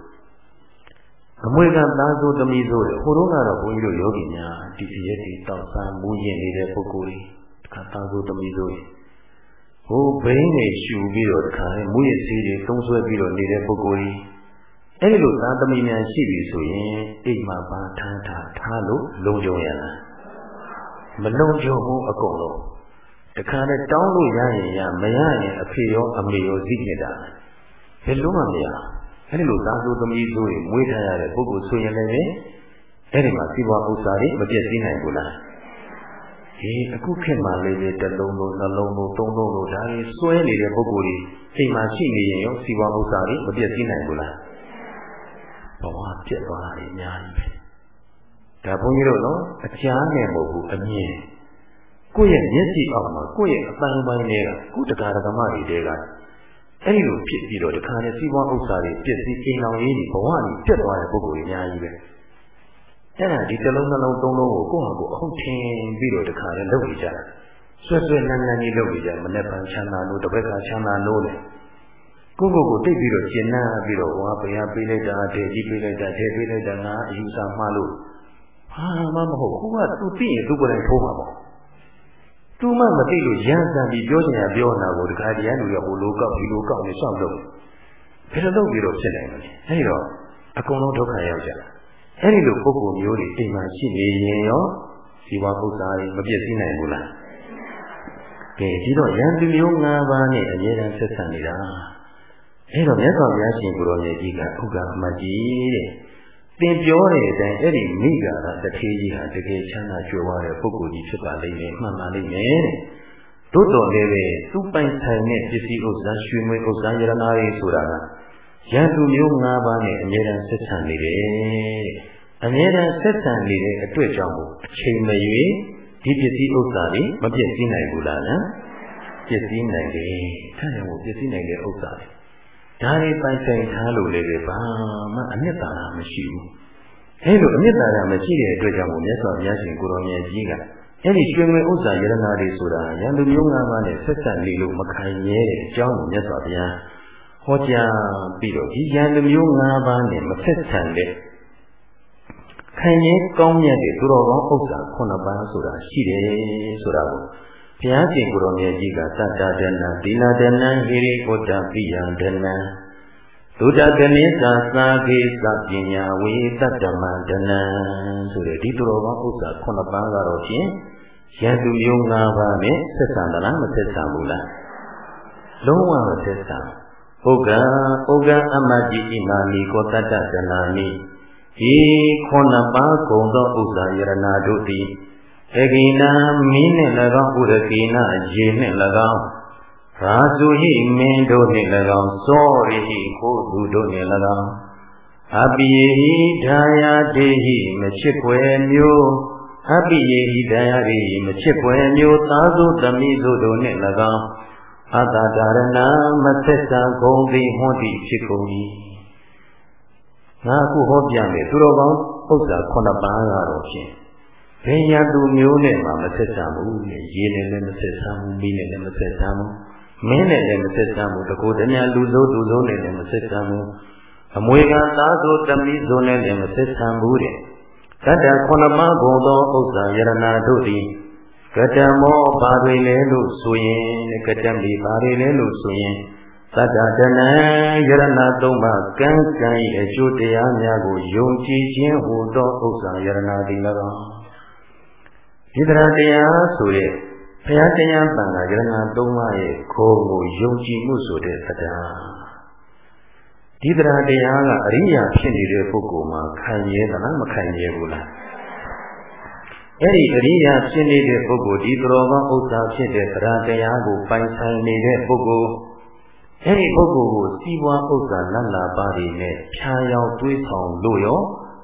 အမွေခံသားဆိုးသမီးဆိုးတွေဟိုတုန်းကတော့ဘုန်းကြီးတို့ယောဂီများဒီပြည့်တည်တောက်စားမူးရင်နေတဲ့ပုဂ္ဂိုလ်တွေတခါသားဆိုးသမီးဆိုးတွေ ဟိုဘိန်းတွေရှူပြီးတော့တခါလေမူရစီတွေသုံးဆွဲပြီးတော့နေတဲ့ပုဂ္ဂိုလ်ကြီးအဲ့ဒီလိုသာသမီများရှိပြီဆိုရင်အိမ်မှာဘာထားထားထားလို့လုံခြုံရလားမလုံခြုံဘူးအကုန်လုံးတခါလေတောင်းလို့ရရင်ရမရရင်အဖေရောအမေရောသိနေတာဘယ်လုံးမှမရအဲ့ဒီလိုသာဆိုသမီးဆိုရင်မွေးထားရတဲ့ပုဂ္ဂိုလ်ဆိုရင်လည်းအဲ့ဒီမှာစီးပွားဥစ္စာတွေမပြည့်စည်နိုင်ဘူးလား ဒီအခုခေတ်မှာလေးလေးတစ်လုံးလုံးနှလုံးလုံးသုံးလုံးလုံးဒါတွေစွဲနေတဲ့ပုဂ္ဂိုလ်တွေအိမ်မှာရှိနေရင်ရောစီဝါဥစ္စာတွေမပြည့်စည်နိုင်ဘူးလားဘဝပြည့်သွားတာအများကြီးပဲဒါဘုန်းကြီးတို့နော်အချားနဲ့မဟုတ်ဘူးအမြင်ကိုယ့်ရဲ့မျက်စိအောက်မှာကိုယ့်ရဲ့အပန်းပိုင်းတွေကကိုယ်တရားဓမ္မတွေတဲကအဲ့ဒီလိုဖြစ်ပြီးတော့တခါနဲ့စီးပွားဥစ္စာတွေပြည့်စည်အိမ်အောင်ရေးတွေဘဝတွေပြတ်သွားတဲ့ပုဂ္ဂိုလ်တွေအများကြီးပဲ အဲ့ဒါဒီတစ်လုံးနှလုံးသုံးလုံးကိုကိုယ့်ဟာကိုယ်အဟုတ်ထင်ပြီးတော့တခါနဲ့လုပ်နေကြတာဆွဲဆွဲနန်းနန်းကြီးလုပ်နေကြမနေ့ပန်ချမ်းသာလို့တစ်ဘက်ကချမ်းသာလို့လေကိုယ့်ကိုယ်ကိုတိတ်ပြီးတော့ကျင်နာပြီးတော့ဝါဘုရားပေးလိုက်တာတည်ကြီးပေးလိုက်တာတည်ပေးလိုက်တာငါအယူဆမှားလို့ဟာမမဟုတ်ခုကသူသိရင်သူကိုယ်တိုင်ထိုးမှာပေါ့သူမှမသိလို့ရန်စံပြီးပြောချင်ရပြောနာကိုတခါတည်းလူရဟိုလိုကောက်ဒီလိုကောက်နေစောင့်လို့ဘယ်လိုလုပ်ပြီးတော့ဖြစ်နိုင်မလဲအဲဒီတော့အကုန်လုံးဒုက္ခရောက်ကြတယ် အဲဒီလိုပုဂ္ဂိုလ်မျိုးတွေအိမ်မှာရှိနေရင်ရောဇီဝပု္ပ္ပာတွေမပြည့်စည်နိုင်ဘူးလားကဲဒီတော့ယန္တုမျိုး၅ပါးနဲ့အမြဲတမ်းဆက်ဆံနေတာအဲတော့မြတ်စွာဘုရားရှင်ကိုရောမြတ်ကြီးကဥက္ကအမကြီးတဲ့သင်ပြောတဲ့အတိုင်းအဲ့ဒီမိဂါရတထေးကြီးဟာတကယ်ချမ်းသာကြွယ်ဝတဲ့ပုဂ္ဂိုလ်ကြီးဖြစ်ပါလိမ့်မယ်မှန်ပါလိမ့်မယ်တဲ့တို့တော်လည်းပဲသူပိုင်ဆိုင်တဲ့ပစ္စည်းဥစ္စာရွှေငွေဥစ္စာယရနာတွေဆိုတာက ရန်သူမျိုး၅ပါးနဲ့အမြဲတမ်းဆက်ဆံနေတယ်အမြဲတမ်းဆက်ဆံနေတဲ့အတွက်ကြောင့်အချိန်မရွေးဒီပစ္စည်းဥစ္စာတွေမပြည့်စည်နိုင်ဘူးလားနော်ပြည့်စည်နိုင်တယ်။ဒါကြောင့်ပြည့်စည်နိုင်တဲ့ဥစ္စာတွေဒါတွေပိုင်ဆိုင်ထားလို့လည်းပဲဘာမှအနှစ်သာရမရှိဘူးအဲလိုအနှစ်သာရမရှိတဲ့အတွက်ကြောင့်မြတ်စွာဘုရားရှင်ကိုရောင်မြတ်ကြီးကအဲ့ဒီရွှေငွေဥစ္စာယရနာတွေဆိုတာရန်သူမျိုးငါးပါးနဲ့ဆက်ဆက်နေလို့မခံရဲတဲ့အကြောင်းကိုမြတ်စွာဘုရား ဟောကြားပြီးတော့ဒီရန်သူမျိုးငါးပါးနဲ့မဆက်ဆံတဲ့ခံရင်ကောင်းမြတ်တဲ့သူတော်ကောင်းဥစ္စာခုနှစ်ပါးဆိုတာရှိတယ်ဆိုတာကိုဘုရားရှင်ကိုရောမြတ်ကြီးကသတ္တဒနာသီလဒနာဟိရိဩတ္တပိယဒနာဒုဒကနိသာသာခေသပညာဝေတတ္တမဒနာဆိုတဲ့ဒီသူတော်ကောင်းဥစ္စာခုနှစ်ပါးကတော့ဖြင့်ရန်သူမျိုး၅ပါးနဲ့ဆက်ဆံသလားမဆက်ဆံဘူးလားလုံးဝမဆက်ဆံ ဥက္ကံဥက္ကံအမတိဣမာနိကောတတ္တဒနာနိဒီခုနှစ်ပါးကုန်သောဥစ္စာယရနာတို့သည်အကိနာမင်းနှင့်၎င်းဥရကိနာရေနှင့်၎င်းရာဇုဟိမင်းတို့နှင့်၎င်းစောရိဟိကိုသူတို့နှင့်၎င်းအပိယေဟိဒါယာတေဟိမချစ်ွယ်မျိုးအပိယေဟိဒါယာတေဟိမချစ်ွယ်မျိုးသာသုတမိစုတို့နှင့်၎င်း အတ္တဒါရဏမသက်သာဂုံသည်ဟွန်တိဖြစ်ကုန်၏ငါအခုဟောပြမယ်သူတော်ကောင်းဥစ္စာခုနှစ်ပါးကတော့ဖြင့်ဘယ်ညာသူမျိုးနဲ့မှမဆက်ဆံဘူးရေနဲ့လည်းမဆက်ဆံဘူးမိနဲ့လည်းမဆက်ဆံဘူးမင်းနဲ့လည်းမဆက်ဆံဘူးတကူတညာလူစိုးသူစိုးနဲ့လည်းမဆက်ဆံဘူးအမွေခံသားဆိုတမိဆိုနဲ့လည်းမဆက်ဆံဘူးတဲ့တတ္တခုနမဘုံသောဥစ္စာယရနာတို့သည် ကတမောဘာတွေလဲလို့ဆိုရင်ကတမီဘာတွေလဲလို့ဆိုရင်သတ္တတနံယရဏသုံးပါးကံကံ၏အကျိုးတရားများကိုယုံကြည်ခြင်းဟူသောဥစ္စာယရဏသည်၎င်းဒီတရားတရားဆိုတဲ့ဘုရားတရားတန်ခါယရဏသုံးပါးရဲ့ခိုးကိုယုံကြည်မှုဆိုတဲ့တရားဒီတရားတရားကအရိယာဖြစ်နေတဲ့ပုဂ္ဂိုလ်မှာခံရဲသလားမခံရဲဘူးလား အဲ့ဒီအရိယာဖြစ်နေတဲ့ပုဂ္ဂိုလ်ဒီတော်ကောင်းဥစ္စာဖြစ်တဲ့တရားတရားကိုပိုင်ဆိုင်နေတဲ့ပုဂ္ဂိုလ်အဲ့ဒီပုဂ္ဂိုလ်ကိုစီးပွားဥစ္စာလက်လာပါတွေနဲ့ဖြာရောင်တွေးဆောင်လို့ရော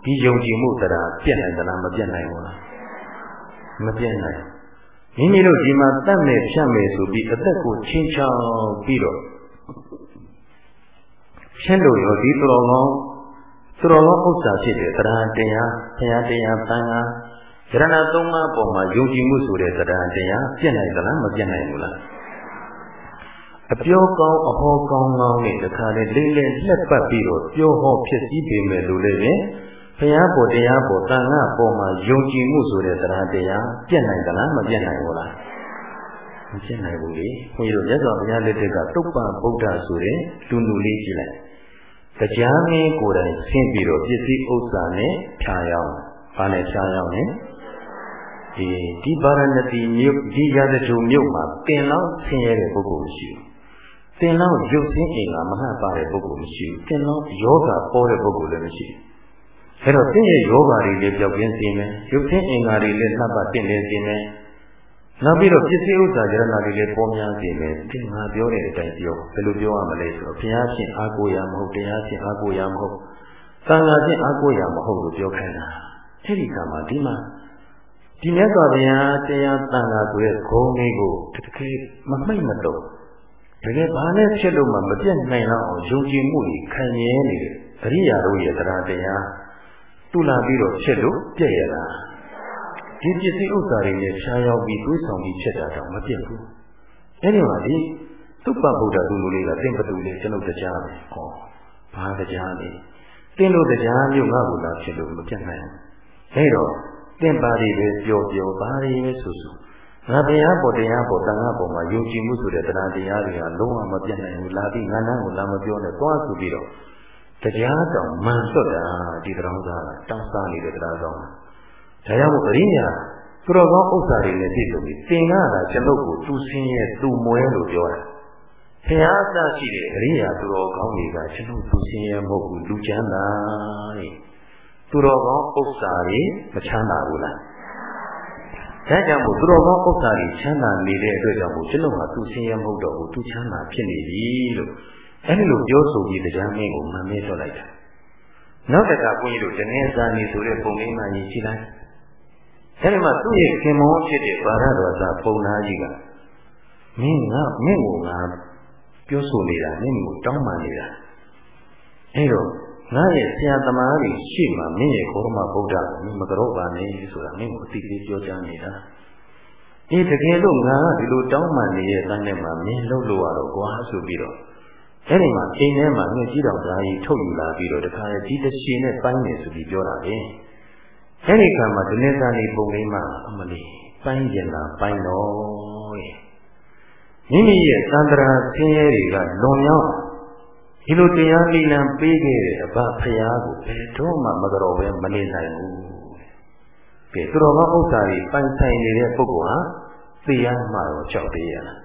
ဒီယုံကြည်မှုတရားပြည့်နိုင်သလားမပြည့်နိုင်ဘူးလားမပြည့်နိုင်မိမိတို့ဒီမှာတတ်မယ်ဖြတ်မယ်ဆိုပြီးအသက်ကိုချင်းချောင်းပြီးတော့ရှင်းလို့ရောဒီသူတော်ကောင်းသူတော်ကောင်းဥစ္စာဖြစ်တဲ့တရားတရားဘုရားတရားပန်းကား ယရဏသုံးပါးပေါ်မှာယုံကြည်မှုဆိုတဲ့တရားတရားပြည့်နိုင်သလားမပြည့်နိုင်ဘူးလားအပြောကောင်းအဟောကောင်းကောင်းနဲ့တခါလေလေးလေးလက်ပတ်ပြီးတော့ပြောဟောဖြစ်စည်းပေမဲ့လို့လည်းဘုရားပေါ်တရားပေါ်တန်ခါပေါ်မှာယုံကြည်မှုဆိုတဲ့တရားတရားပြည့်နိုင်သလားမပြည့်နိုင်ဘူးလားမပြည့်နိုင်ဘူးလေခွန်ကြီးတို့မြတ်စွာဘုရားလက်ထက်ကတုပ္ပဗုဒ္ဓဆိုတဲ့လူလူလေးကြည့်လိုက်တရားမင်းကိုယ်တိုင်ဆင်းပြီးတော့ပစ္စည်းဥစ္စာနဲ့ဖြာရောင်းဘာနဲ့ဖြာရောင်းလဲ ဒီဒီဗာရဏတိမြို့ဒီရသတုမြို့မှာပင်လောက်ဆင်းရဲတဲ့ပုဂ္ဂိုလ်မရှိဘူး။ပင်လောက်ရုပ်ဆင်းအင်္ဂါမဟပါတဲ့ပုဂ္ဂိုလ်မရှိဘူး။ပင်လောက်ယောဂပေါ်တဲ့ပုဂ္ဂိုလ်လည်းမရှိဘူး။အဲတော့သင်ရဲ့ယောဂါတွေလည်းပြောက်ကင်းစေမယ်။ရုပ်ဆင်းအင်္ဂါတွေလည်းလှပတင့်တယ်စေမယ်။နောက်ပြီးတော့ပစ္စည်းဥစ္စာကြရနာတွေလည်းပေါ်များစေမယ်။ဒီငါပြောတဲ့အတိုင်းပြောဘယ်လိုပြောရမလဲဆိုတော့ဘုရားရှင်အားကိုးရမဟုတ်တရားရှင်အားကိုးရမဟုတ်သံဃာရှင်အားကိုးရမဟုတ်လို့ပြောခိုင်းတာ။အဲဒီကမှာဒီမှာ ဒီမြတ်စွာဘုရားတရားတန်ခါဆိုတဲ့ဂုံလေးကိုတကယ်မမိတ်မတော့တကယ်ဘာနဲ့ဖြစ်လို့မှမပြတ်နိုင်တော့အောင်ယုံကြည်မှုကြီးခံရနေတယ်အရိယာတို့ရဲ့တရားတရားတူလာပြီးတော့ဖြစ်လို့ပြည့်ရတာဒီပစ္စည်းဥစ္စာတွေနဲ့ရှားရောက်ပြီးတွေးဆောင်ပြီးဖြစ်တာတော့မပြတ်ဘူးအဲဒီမှာဒီသုပ္ပဗုဒ္ဓသူလူလေးကသင်္ပတူလေးကျွန်ုပ်တရားပဲဟောဘာတရားလဲသင်တို့တရားမျိုးငါ့ကိုလာဖြစ်လို့မပြတ်နိုင်ဘူးအဲတော့ သင်ပါတွေပဲပျော်ပျော်ပါတွေပဲဆူဆူငါတရားပေါ်တရားပေါ်တန်ခါပေါ်မှာယုံကြည်မှုဆိုတဲ့တရားတရားတွေကလုံးဝမပြတ်နိုင်ဘူးလာပြီးငါးနန်းကိုလာမပြောနဲ့သွားဆိုပြီးတော့တရားတော်မှန်စွတ်တာဒီတရားသားကတောင်းစားနေတဲ့တရားတော်ဒါကြောင့်မို့အရိယာသူတော်ကောင်းဥစ္စာတွေနဲ့ပြည့်စုံပြီးသင်္ကတာကျွန်ုပ်ကိုသူဆင်းရဲသူမွဲလို့ပြောတာဘုရားသရှိတဲ့အရိယာသူတော်ကောင်းတွေကကျွန်ုပ်သူဆင်းရဲမဟုတ်ဘူးလူချမ်းသာတဲ့ သူတော်ကောင်းဥစ္စာတွေမချမ်းသာဘူးလားဒါကြောင့်မို့သူတော်ကောင်းဥစ္စာတွေချမ်းသာနေတဲ့အတွက်ကြောင့်မို့ကျွန်တော်ဟာသူဆင်းရဲမဟုတ်တော့ဘူးသူချမ်းသာဖြစ်နေပြီလို့အဲဒီလိုပြောဆိုပြီးတရားမင်းကိုမှန်မဲထွက်လိုက်တာနောက်တစ်ခါဘုန်းကြီးတို့တနည်းစာနေဆိုတဲ့ပုံလေးမှရင်ကြည့်လိုက်အဲဒီမှာသူ့ရဲ့ခင်မောဖြစ်တဲ့ဗာရတော်သာပုံနာကြီးကမင်းကမင်းကိုငါပြောဆိုနေတာမင်းကိုတောင်းပန်နေတာအဲတော့ ငါရဲ့ဆရာသမားတွေရှိမှမင်းရဲ့ခေါရမဗုဒ္ဓကိုမင်းမကြောက်ပါနဲ့ဆိုတာမင်းကိုအသိသေးပြောကြားနေတာအေးတကယ်လို့ငါကဒီလိုတောင်းပန်နေတဲ့တန်းနဲ့မှမင်းလှုပ်လို့ရတော့ကွာဆိုပြီးတော့အဲ့ဒီမှာအိမ်ထဲမှာငှက်ကြီးတော်သားကြီးထုတ်ယူလာပြီးတော့တခါလေဒီတရှင်နဲ့ပိုင်းနေဆိုပြီးပြောတာပဲအဲ့ဒီခါမှာဒီနေ့သားလေးပုံလေးမှာအမလီပိုင်းကျင်တာပိုင်းတော့တဲ့မိမိရဲ့သန္တရာဆင်းရဲတွေကလွန်မြောက် ဒီလိုတရားနိလန်ပေးခဲ့တဲ့အဘဖရာကိုဘယ်တော့မှမကြော်ပဲမနေနိုင်ဘူးကဲသူတော်ဘာဥစ္စာတွေပိုင်ဆိုင်နေတဲ့ပုဂ္ဂိုလ်ဟာသိရမှတော့ကြောက်သေးရလား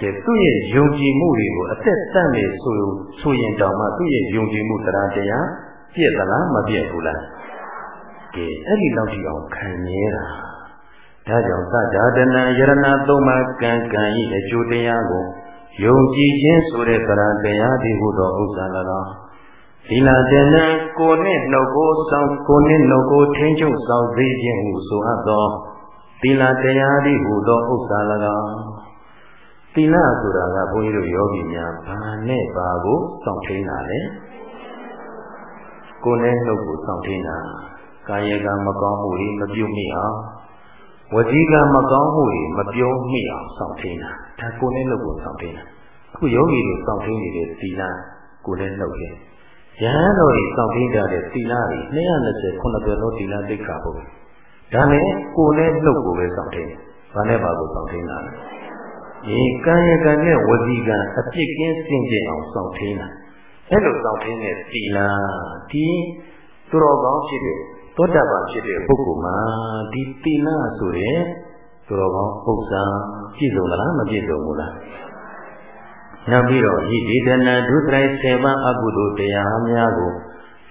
ကဲသူ့ရဲ့ယုံကြည်မှုတွေကိုအသက်တန့်နေဆိုဆိုရင်တောင်မှသူ့ရဲ့ယုံကြည်မှုတရားတရားပြည့်သလားမပြည့်ဘူးလားကဲအဲ့ဒီလောက်ထိအောင်ခံနေတာဒါကြောင့်သဒ္ဒါတနာယရဏသုံးပါးကံကံဤအကျိုးတရားကို ယုံကြည်ခြင်းဆိုတဲ့တရားတရားဒီဟုသောဥစ္စာ၎င်းသီလတဏ္ဍကိုနှင့်နှုတ်ကိုဆောင်ကိုနှင့်နှုတ်ကိုထိန်းချုပ်ဆောင်စေခြင်းဟုဆိုအပ်သောသီလတရားဒီဟုသောဥစ္စာ၎င်းသီလဆိုတာကဘုန်းကြီးတို့ယောဂီများဘာနဲ့ဘာကိုစောင့်ထိန်းတာလဲကိုယ်နဲ့နှုတ်ကိုစောင့်ထိန်းတာကာယကမကောင်းမှုတွေမပြုမိအောင် ဝစီကမကောင်းမှုတွေမပြောမိအောင်စောင့်ထိန်းတာဒါကိုယ်နဲ့နှုတ်ကိုစောင့်ထိန်းတာအခုယောဂီတွေစောင့်ထိန်းနေတဲ့သီလကိုယ်နဲ့နှုတ်ရဲ့ယဟန်တော်ကြီးစောင့်ထိန်းကြတဲ့သီလတွေ220ခုနှစ်ပြသောသီလသိက္ခာပုဒ်ဒါနဲ့ကိုယ်နဲ့နှုတ်ကိုပဲစောင့်ထိန်းတယ်ဘာနဲ့ပါကိုစောင့်ထိန်းတာလဲဒီကံရကံနဲ့ဝစီကံအပြစ်ကင်းစင်ကြယ်အောင်စောင့်ထိန်းတာအဲ့လိုစောင့်ထိန်းတဲ့သီလဒီသူတော်ကောင်းဖြစ်တဲ့ သောတာပန်ဖြစ်တဲ့ပုဂ္ဂိုလ်မှာဒီသီလဆိုတဲ့သူတော်ကောင်းဥစ္စာပြည့်စုံသလားမပြည့်စုံဘူးလားနောက်ပြီးတော့ဤဒေသနာဒုစရိုက်7ပါးအကုသိုလ်တရားများကို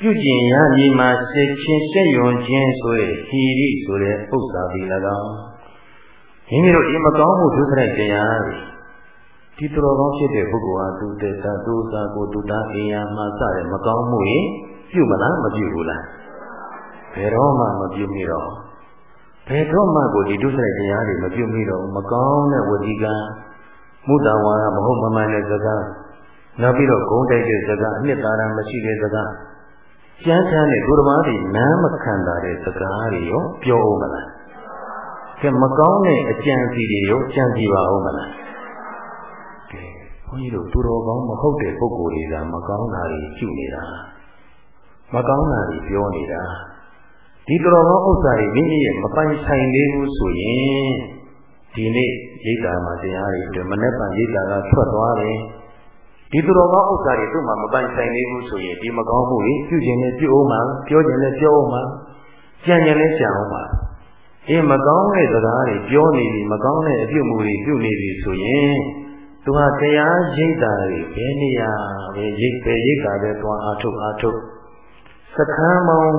ပြုကျင်ရမည်မှာစိတ်ချင်းရှက်ယွန်ခြင်းဆိုတဲ့ဟီရိဆိုတဲ့ဥစ္စာဒီ၎င်းမိမိတို့ဒီမကောင်းမှုဒုစရိုက်တရားတွေဒီသူတော်ကောင်းဖြစ်တဲ့ပုဂ္ဂိုလ်ဟာသူတစ္ဆာဒုစာကိုဒုတာအေယာမှာစတဲ့မကောင်းမှုရင်ပြုမလားမပြုဘူးလား ဘယ်တော့မှမပြုမိတော့ဘယ်တော့မှကိုဒီဒုစရိုက်တရားတွေမပြုမိတော့မကောင်းတဲ့ဝတိကံမုဒ္ဒဝါဒမဟုတ်မမှန်တဲ့စကားနောက်ပြီးတော့ဂုံးတိုက်တဲ့စကားအနှစ်သာရမရှိတဲ့စကားကျမ်းချမ်းတဲ့ဒုရမတွေနားမခံတာတဲ့စကားတွေရောပြောအောင်မလားကဲမကောင်းတဲ့အကြံစီတွေရောကြံစီပါအောင်မလားကဲဘုန်းကြီးတို့သူတော်ကောင်းမဟုတ်တဲ့ပုဂ္ဂိုလ်တွေကမကောင်းတာတွေကျุနေတာမကောင်းတာတွေပြောနေတာ ဒီတော်ကောင်းဥစ္စာတွေမိမိရဲ့မပိုင်ဆိုင်သေးဘူးဆိုရင်ဒီနေ့ရိတ်တာမှာတရားတွေအတွက်မနေ့ကရိတ်တာကထွက်သွားတယ်ဒီသူတော်ကောင်းဥစ္စာတွေသူ့မှာမပိုင်ဆိုင်သေးဘူးဆိုရင်ဒီမကောင်းမှုတွေပြုခြင်းနဲ့ပြုအောင်မှာပြောခြင်းနဲ့ပြောအောင်မှာကြံခြင်းနဲ့ကြံအောင်မှာအေးမကောင်းတဲ့စကားတွေပြောနေပြီမကောင်းတဲ့အပြုမှုတွေပြုနေပြီဆိုရင်သူဟာတရားရိတ်တာတွေဘယ်နေရာပဲရိတ်ပဲရိတ်တာပဲသွားအားထုတ်အားထုတ်စခန်းမောင်း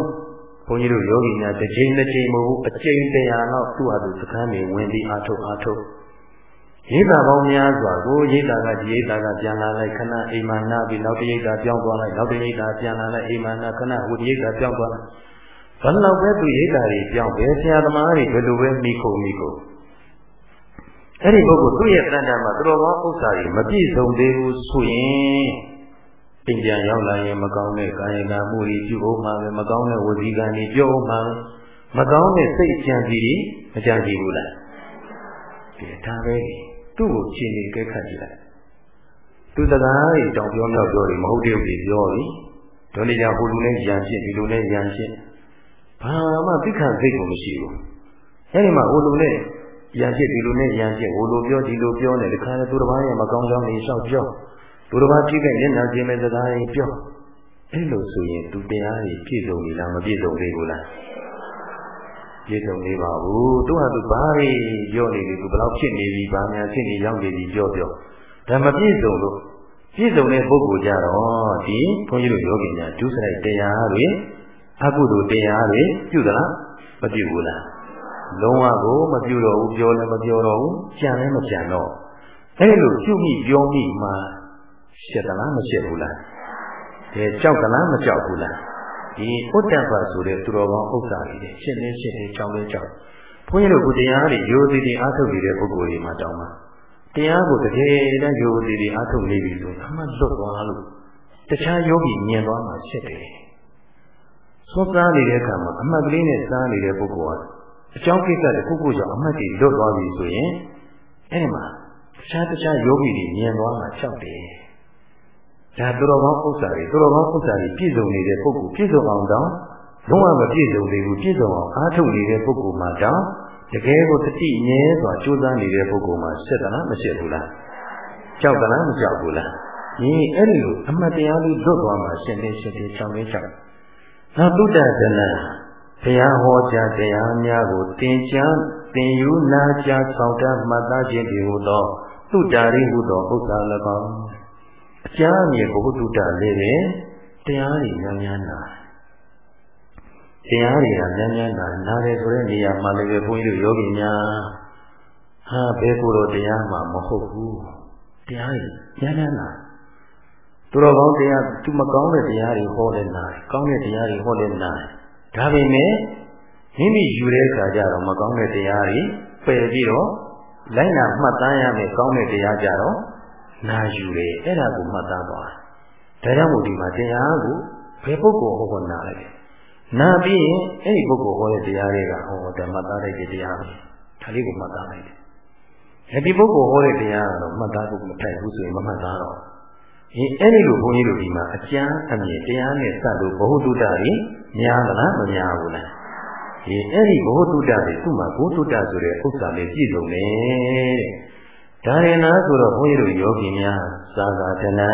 ဘုန်းကြီးတို့ယောဂီများတစ်ချိန်တစ်ချိန်မဟုတ်ဘူးအချိန်တရာလောက်သူ့ဟာသူစခန်းတွေဝင်ပြီးအားထုတ်အားထုတ်ရိတ်တာပေါင်းများစွာကိုရိတ်တာကဒီရိတ်တာကပြန်လာလိုက်ခဏအိမ်မာနာပြီးနောက်တရိတ်တာပြောင်းသွားလိုက်နောက်တရိတ်တာပြန်လာလိုက်အိမ်မာနာခဏဝိရိတ်တာပြောင်းသွားလိုက်ဘယ်လောက်ပဲသူရိတ်တာတွေပြောင်းပဲဆရာသမားတွေဘယ်လိုပဲမိခုံမိခုံအဲ့ဒီပုဂ္ဂိုလ်သူ့ရဲ့တဏ္ဍာမှာသူတော်ကောင်းဥစ္စာတွေမပြည့်စုံသေးဘူးဆိုရင် ပင်ပြန်ရောက်လာရင်မကောင်းတဲ့ကာယကံမှုတွေပြုဖို့မှာပဲမကောင်းတဲ့ဝစီကံတွေပြုဖို့မှာမကောင်းတဲ့စိတ်ကြံစီတွေမကြံစီဘူးလားဒီဒါပဲသူ့ကိုရှင်းနေကြက်ခတ်ကြည့်လိုက်သူစကားတွေတောင်ပြောမြောက်ပြောတယ်မဟုတ်တဲ့ဥပြောပြီဒေါ်လေးကြောင့်ဟိုလူနဲ့ရံရှင်းဒီလူနဲ့ရံရှင်းဘာမှသိခံစိတ်ကိုမရှိဘူးအဲဒီမှာဟိုလူနဲ့ရံရှင်းဒီလူနဲ့ရံရှင်းဟိုလူပြောဒီလူပြောနေတခါလေသူတစ်ပါးရဲ့မကောင်းကြောင်းတွေလျှောက်ပြော သူတစ်ပါးကြည့်တဲ့မျက်နှာကျင်းမဲ့စကားတွေပြောအဲ့လိုဆိုရင်သူတရားတွေပြည့်စုံပြီလားမပြည့်စုံသေးဘူးလားပြည့်စုံနေပါဘူးသူဟာသူဘာတွေပြောနေပြီသူဘယ်လောက်ဖြစ်နေပြီဘာများဖြစ်နေရောက်နေပြီပြောပြောဒါမပြည့်စုံလို့ပြည့်စုံတဲ့ပုဂ္ဂိုလ်ကြတော့ဒီဘုန်းကြီးတို့ယောဂီများဒုစရိုက်တရားတွေအကုသိုလ်တရားတွေပြုသလားမပြုဘူးလားလုံးဝကိုမပြုတော့ဘူးပြောလည်းမပြောတော့ဘူးကြံလည်းမကြံတော့အဲ့လိုပြုမိပြောမိမှ ရှက်သလားမရှက်ဘူးလားအဲကြောက်ကလားမကြောက်ဘူးလားဒီဥဒ္ဒပဆိုတဲ့သူတော်ကောင်းဥစ္စာတွေရှင်းနေရှင်းနေကြောက်လဲကြောက်ဘုန်းကြီးတို့ကိုတရားတွေရိုသေသေးအားထုတ်နေတဲ့ပုဂ္ဂိုလ်တွေမှာတောင်းပါတရားကိုတကယ်တမ်းရိုသေသေးအားထုတ်နေပြီဆိုအမှတ်လွတ်သွားလို့တခြားယောဂီမြင်သွားမှရှက်တယ်သွတ်စားနေတဲ့အခါမှာအမှတ်ကလေးနဲ့စားနေတဲ့ပုဂ္ဂိုလ်ကအကြောင်းကိစ္စတစ်ခုခုကြောင့်အမှတ်တွေလွတ်သွားပြီဆိုရင်အဲဒီမှာတခြားတခြားယောဂီတွေမြင်သွားမှကြောက်တယ် ဒါသူတော်ကောင်းဥစ္စာတွေသူတော်ကောင်းဥစ္စာတွေပြည့်စုံနေတဲ့ပုဂ္ဂိုလ်ပြည့်စုံအောင်တောင်းလုံးဝမပြည့်စုံသေးဘူးပြည့်စုံအောင်အားထုတ်နေတဲ့ပုဂ္ဂိုလ်မှာတောင်းတကယ်ကိုတတိမြဲစွာကြိုးစားနေတဲ့ပုဂ္ဂိုလ်မှာရှက်သလားမရှက်ဘူးလားကြောက်သလားမကြောက်ဘူးလားဒီအဲ့ဒီလိုအမှတ်တရားလေးလွတ်သွားမှရှင်းနေရှင်းနေကြောက်နေကြောက်နောက်တုဒ္ဒဒနာဘုရားဟောကြားတရားများကိုသင်ကြားသင်ယူနာကြားဆောင်တတ်မှတ်သားခြင်းတွေဟူသောသုတ္တာရိဟုသောဥစ္စာ၎င်း အကျမ်းအမြင်ဘုဟုတုတ္တလေးပဲတရားတွေများများနာတရားတွေကများများနာနာတယ်ဆိုတဲ့နေရာမှာလည်းပဲဘုန်းကြီးတို့ယောဂီများဟာဘယ်ကိုယ်တော်တရားမှမဟုတ်ဘူးတရားတွေများများနာသူတော်ကောင်းတရားသူမကောင်းတဲ့တရားတွေဟောတဲ့နာကောင်းတဲ့တရားတွေဟောတဲ့နာဒါပေမဲ့မိမိယူတဲ့အခါကျတော့မကောင်းတဲ့တရားတွေပယ်ပြီးတော့လိုက်နာမှတ်သားရမယ်ကောင်းတဲ့တရားကြတော့ နာယူတယ်အဲ့ဒါကိုမှတ်သားသွားဒါကြောင့်မို့ဒီမှာတရားကိုဘယ်ပုဂ္ဂိုလ်ဟောဖို့နာလိုက်နာပြီးရင်အဲ့ဒီပုဂ္ဂိုလ်ဟောတဲ့တရားတွေကဟောဓမ္မသားတဲ့တရားပဲဒါလေးကိုမှတ်သားလိုက်တယ်အဲဒီပုဂ္ဂိုလ်ဟောတဲ့တရားကတော့မှတ်သားဖို့မထိုက်ဘူးဆိုရင်မမှတ်သားတော့ဒီအဲ့ဒီလိုဘုန်းကြီးတို့ဒီမှာအကျမ်းအမြင်တရားနဲ့စလို့ဘ ਹੁ တုတ္တတွေများမလားမများဘူးလားဒီအဲ့ဒီဘ ਹੁ တုတ္တတွေသူ့မှာဘ ਹੁ တုတ္တဆိုတဲ့ဥစ္စာလေးပြည့်စုံတယ် ဒါရင်နာဆိုတော့ဘုန်းကြီးတို့ယောဂီများသာသာတနံ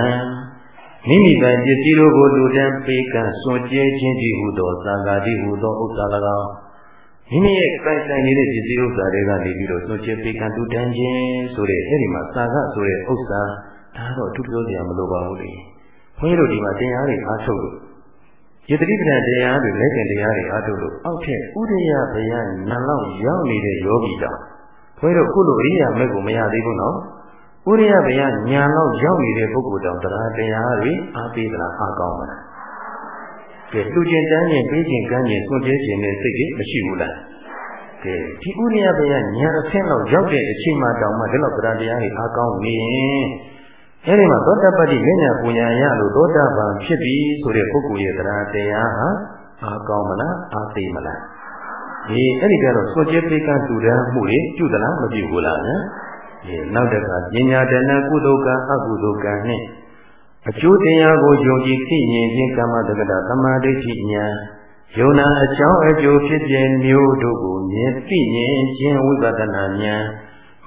မိမိပိုင်ပစ္စည်းတို့ကိုလူတန်းပေးကံစွန့်ကြဲခြင်းတည်းဟုသောသာဂာတိဟုသောဥစ္စာ၎င်းမိမိရဲ့ပိုင်ဆိုင်နေတဲ့ပစ္စည်းဥစ္စာတွေကနေပြီးတော့စွန့်ကြဲပေးကံလူတန်းခြင်းဆိုတဲ့အဲ့ဒီမှာသာဂဆိုတဲ့ဥစ္စာဒါတော့အထူးပြောစရာမလိုပါဘူးလေဘုန်းကြီးတို့ဒီမှာတရားတွေအားထုတ်လို့ယတိပ္ပံတရားတွေလက်ကျင်တရားတွေအားထုတ်လို့အောက်ထက်ဥရိယဘယညာလောက်ရောက်နေတဲ့ယောဂီတောင် ဘုန်းကြီးတို့ခုလိုအရိယာမဲ့ကိုမရသေးဘူးနော်ဥရိယဘယညာလောက်ရောက်နေတဲ့ပုဂ္ဂိုလ်တောင်တရားတရားတွေအားပေးသလားအားကောင်းမလားကဲလူကျင်တန်းရင်ပေးခြင်းကမ်းခြင်းစွန့်ကြဲခြင်းနဲ့စိတ်ကြီးမရှိဘူးလားကဲဒီဥရိယဘယညာအဆင့်လောက်ရောက်တဲ့အချိန်မှတောင်မှဒီလောက်တရားတရားတွေအားကောင်းနေရင်အဲဒီမှာသောတပတ္တိဉာဏ်ပူညာရလို့သောတာပန်ဖြစ်ပြီဆိုတဲ့ပုဂ္ဂိုလ်ရဲ့တရားတရားဟာအားကောင်းမလားအားသိမလား ဒီအဲ့ဒီကတော့စွန့်ကြဲပေးကတူတန်းမှုတွေပြုသလားမပြုဘူးလားနော်ဒီနောက်တခါပညာတဏကုသိုလ်ကံအကုသိုလ်ကံနဲ့အကျိုးတရားကိုယုံကြည်သိမြင်ခြင်းကမ္မတက္ကတာသမာဓိဋ္ဌိဉာဏ်ယုံနာအကြောင်းအကျိုးဖြစ်ခြင်းမျိုးတို့ကိုမြင်သိမြင်ခြင်းဝိပဿနာဉာဏ်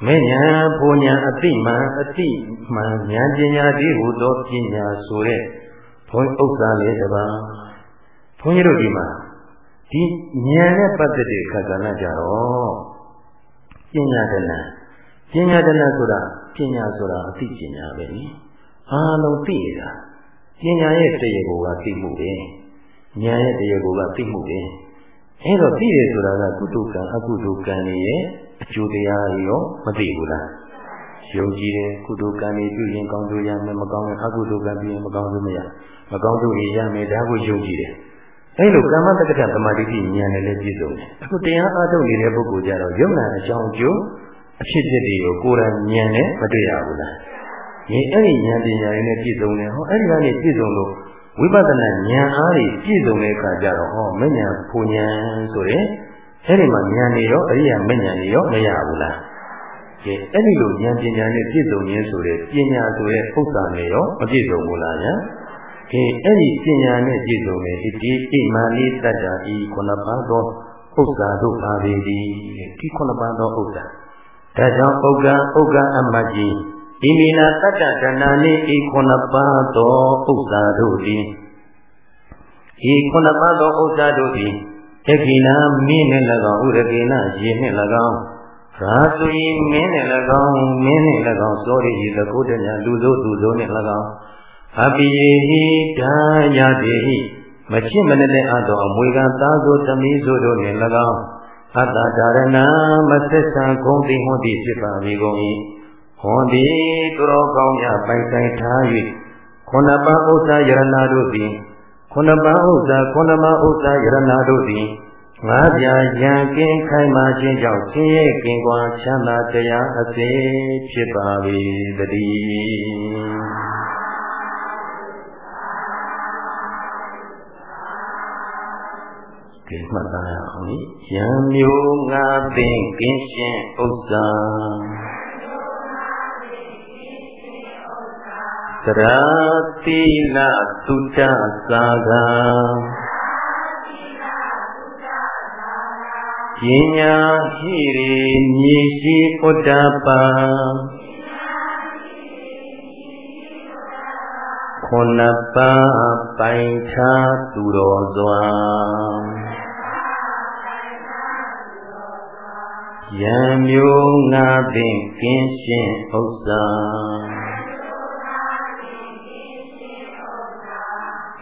မေညာဘုံညာအတိမှန်အတိမှန်ဉာဏ်ပညာဒီဟုသောပညာဆိုတဲ့ဘုန်းဥစ္စာလေးတစ်ပါးဘုန်းကြီးတို့ဒီမှာ ဒီဉာဏ်နဲ့ပတ်သက်တဲ့ခက္ကဏကြတော့ပညာတဏပညာတဏဆိုတာပညာဆိုတာအသိပညာပဲနိအားလုံးသိရတာပညာရဲ့တရားကိုကသိမှုပဲဉာဏ်ရဲ့တရားကိုကသိမှုပဲအဲ့တော့သိတယ်ဆိုတာကကုတုကံအကုတုကံတွေရဲ့အကျိုးတရားရောမသိဘူးလားယုံကြည်တယ်ကုသိုလ်ကံတွေပြုရင်ကောင်းကျိုးရမယ်မကောင်းရင်အကုသိုလ်ကံပြုရင်မကောင်းကျိုးမရမကောင်းကျိုးတွေရမယ်ဒါကိုယုံကြည်တယ် အဲလိုကာမတက္ကဋသမာဓိဉာဏ်နဲ့လည်းပြည့်စုံတယ်အခုတရားအားထုတ်နေတဲ့ပုဂ္ဂိုလ်ကြတော့ယုံနာအကြောင်းကျိုးအဖြစ်အပျက်တွေကိုကိုယ်တိုင်ဉာဏ်နဲ့မတွေ့ရဘူးလားဒီအဲ့ဒီဉာဏ်ပညာရင်းနဲ့ပြည့်စုံတယ်ဟောအဲ့ဒီကနေပြည့်စုံလို့ဝိပဿနာဉာဏ်အားဖြင့်ပြည့်စုံတဲ့အခါကျတော့ဟောမဉဏ်ဖူဉဏ်ဆိုရင်အဲ့ဒီမှာဉာဏ်တွေရောအရိယာမဉဏ်တွေရောမရဘူးလားကဲအဲ့ဒီလိုဉာဏ်ပညာနဲ့ပြည့်စုံခြင်းဆိုတဲ့ပညာဆိုတဲ့ဥစ္စာနဲ့ရောမပြည့်စုံဘူးလားညာ ကဲအဲ့ဒီပညာနဲ့ပြည့်စုံတဲ့ဒီဣမာနိတတ္တာဤခုနပါသောဥစ္စာတို့ပါပေသည်ဒီခုနပါသောဥစ္စာဒါကြောင့်ဥက္ကဥက္ကအမတ်ကြီးဣမိနာတတ္တဒနာနိဤခုနပါသောဥစ္စာတို့သည်ဤခုနပါသောဥစ္စာတို့သည်ယခိနာမင်းနှင့်၎င်းဥရကေနရေနှင့်၎င်းရာသူဤမင်းနှင့်၎င်းမင်းနှင့်၎င်းစောရိဤသကုတ္တညာလူစိုးသူစိုးနှင့်၎င်း အပိယေဟိဒါယတိဟိမချစ်မနတဲ့အတော်အမွေကသားဆိုသမီးဆိုတို့နှင့်၎င်းအတ္တဒါရဏမသက်ဆံဂုံတိဟောတိဖြစ်ပါမည်ကုန်၏ဟောတိသူတော်ကောင်းများပိုင်ဆိုင်ထား၍ခုနပဥစ္စာယရဏတို့သည်ခုနပဥစ္စာခုနမဥစ္စာယရဏတို့သည်ငါးပြာရန်ကင်းခိုင်မာခြင်းကြောင့်ဆင်းရဲကင်းကွာချမ်းသာတရားအစေဖြစ်ပါ၏တည်း ဒီမှတ်သားရအောင်နိယံမျိုးငါပင်ကင်းရှင်းဥစ္စာသရတိလသုတ္တသာဂံပညာဟိရိမြေရှိဥဒ္ဒပံခုနပပိုင်ချသူတော်စွာ ယံမျိုးငါပင်ကင်းရှင်းဥစ္စာ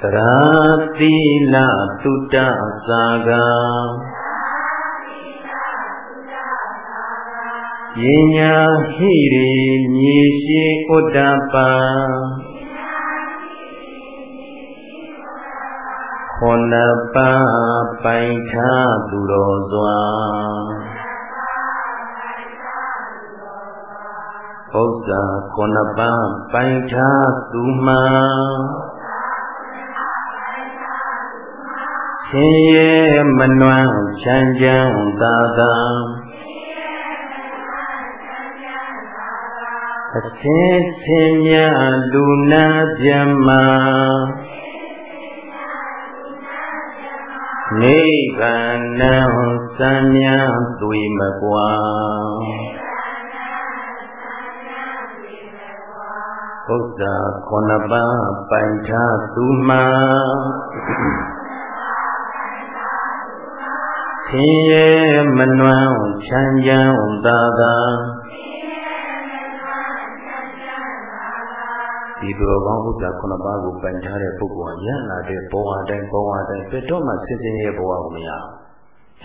သရာတိလသုတ္တသာဂံပညာဟိရိမြေရှိဥဒ္ဒပံခုနပပိုင်ထားသူတော်စွာ ဥစ္စာခုနပပိုင်ထားသူမှရှင်ရဲ့မနှွမ်းချမ်းချမ်းသာသာအသင်းသင်များလူနာပြမနိဗ္ဗာန်စံမြသွေမကွာ ဘုရားခုနပါပိုင်ထားသူမှဆင်းရဲမနှွမ်းချမ်းချမ်းသာသာဒီသူတော်ကောင်းဥစ္စာခုနှစ်ပါးကိုပိုင်ထားတဲ့ပုဂ္ဂိုလ်ဟာရလာတဲ့ဘဝတိုင်းဘဝတိုင်းပြတ်တော့မှဆင်းရဲဘဝကိုမရ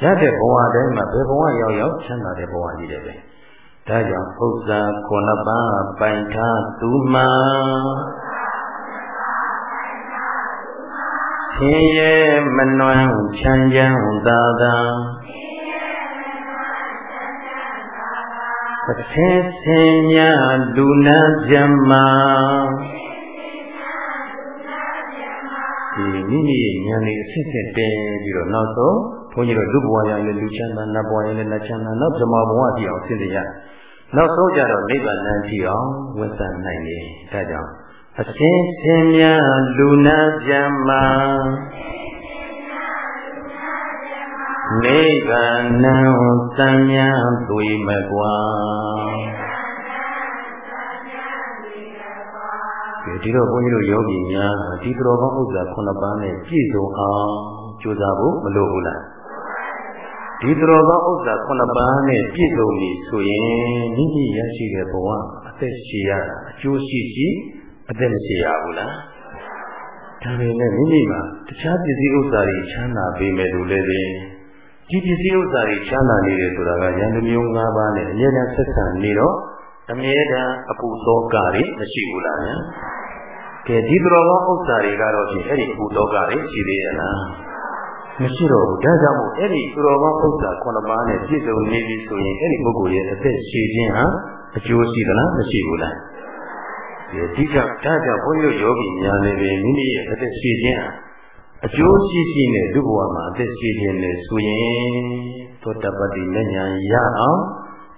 ရတဲ့ဘဝတိုင်းမှာဘယ်ဘဝရောက်ရောက်ချမ်းသာတဲ့ဘဝကြီးတယ်ပဲ ဒါကြောင့်ဥစ္စာခုနှစ်ပါးပိုင်ထားသူမှဆင်းရဲမနှွမ်းချမ်းချမ်းသာသာအသင်းစင်ညာလူနာပြမဒီမိမိရဲ့ဉာဏ်လေးအစစ်စစ်တဲပြီးတော့နောက်ဆုံးဘုန်းကြီးတို့လူဘဝရရင်လူချမ်းသာနတ်ဘဝရရင်နတ်ချမ်းသာနောက်ဇမဘဝတည်အောင်ဆင်းရ နောက်ဆုံးကြတော့နိဗ္ဗာန်တည်အောင်ဝန်ဆနိုင်တယ်ဒါကြောင့်အသင်းစင်ညာလူနာပြမနိဗ္ဗာန်သံမြသွေမကွာဒီတော့ဘုန်းကြီးတို့ယောဂီများဒီတော်ကောင်းဥစ္စာခုနှစ်ပါးနဲ့ပြည့်စုံအောင်ကြိုးစားဖို့မလိုဘူးလား ဒီတော်ကောင်းဥစ္စာခုနှစ်ပါးနဲ့ပြည့်စုံပြီဆိုရင်မိမိရရှိတဲ့ဘဝအသက်ရှိရတာအကျိုးရှိရှိအသက်မရှိရဘူးလားဒါပေမဲ့မိမိမှာတခြားပစ္စည်းဥစ္စာတွေချမ်းသာပေမဲ့လို့လည်းဒီပစ္စည်းဥစ္စာတွေချမ်းသာနေတယ်ဆိုတာကယန္တမျိုး၅ပါးနဲ့အမြဲတမ်းဆက်ဆံနေတော့အမြဲတမ်းအပူသောကတွေမရှိဘူးလားဗျာကဲဒီတော်ကောင်းဥစ္စာတွေကတော့ဖြင့်အဲ့ဒီအပူသောကတွေရှိသေးရဲ့လား မရှိတော့ဘူးဒါကြောင့်မို့အဲ့ဒီသူတော်ကောင်းဥစ္စာခုနှစ်ပါးနဲ့ပြည့်စုံနေပြီဆိုရင်အဲ့ဒီပုဂ္ဂိုလ်ရဲ့အသက်ရှည်ခြင်းဟာအကျိုးရှိသလားမရှိဘူးလားဒီကြောင့်ဒါကြောင့်ဘုန်းကြီးတို့ယောဂီများလည်းပဲမိမိရဲ့အသက်ရှည်ခြင်းဟာအကျိုးရှိရှိနဲ့လူဘဝမှာအသက်ရှည်ခြင်းနဲ့ဆိုရင်သောတပတ္တိဉာဏ်ရအောင်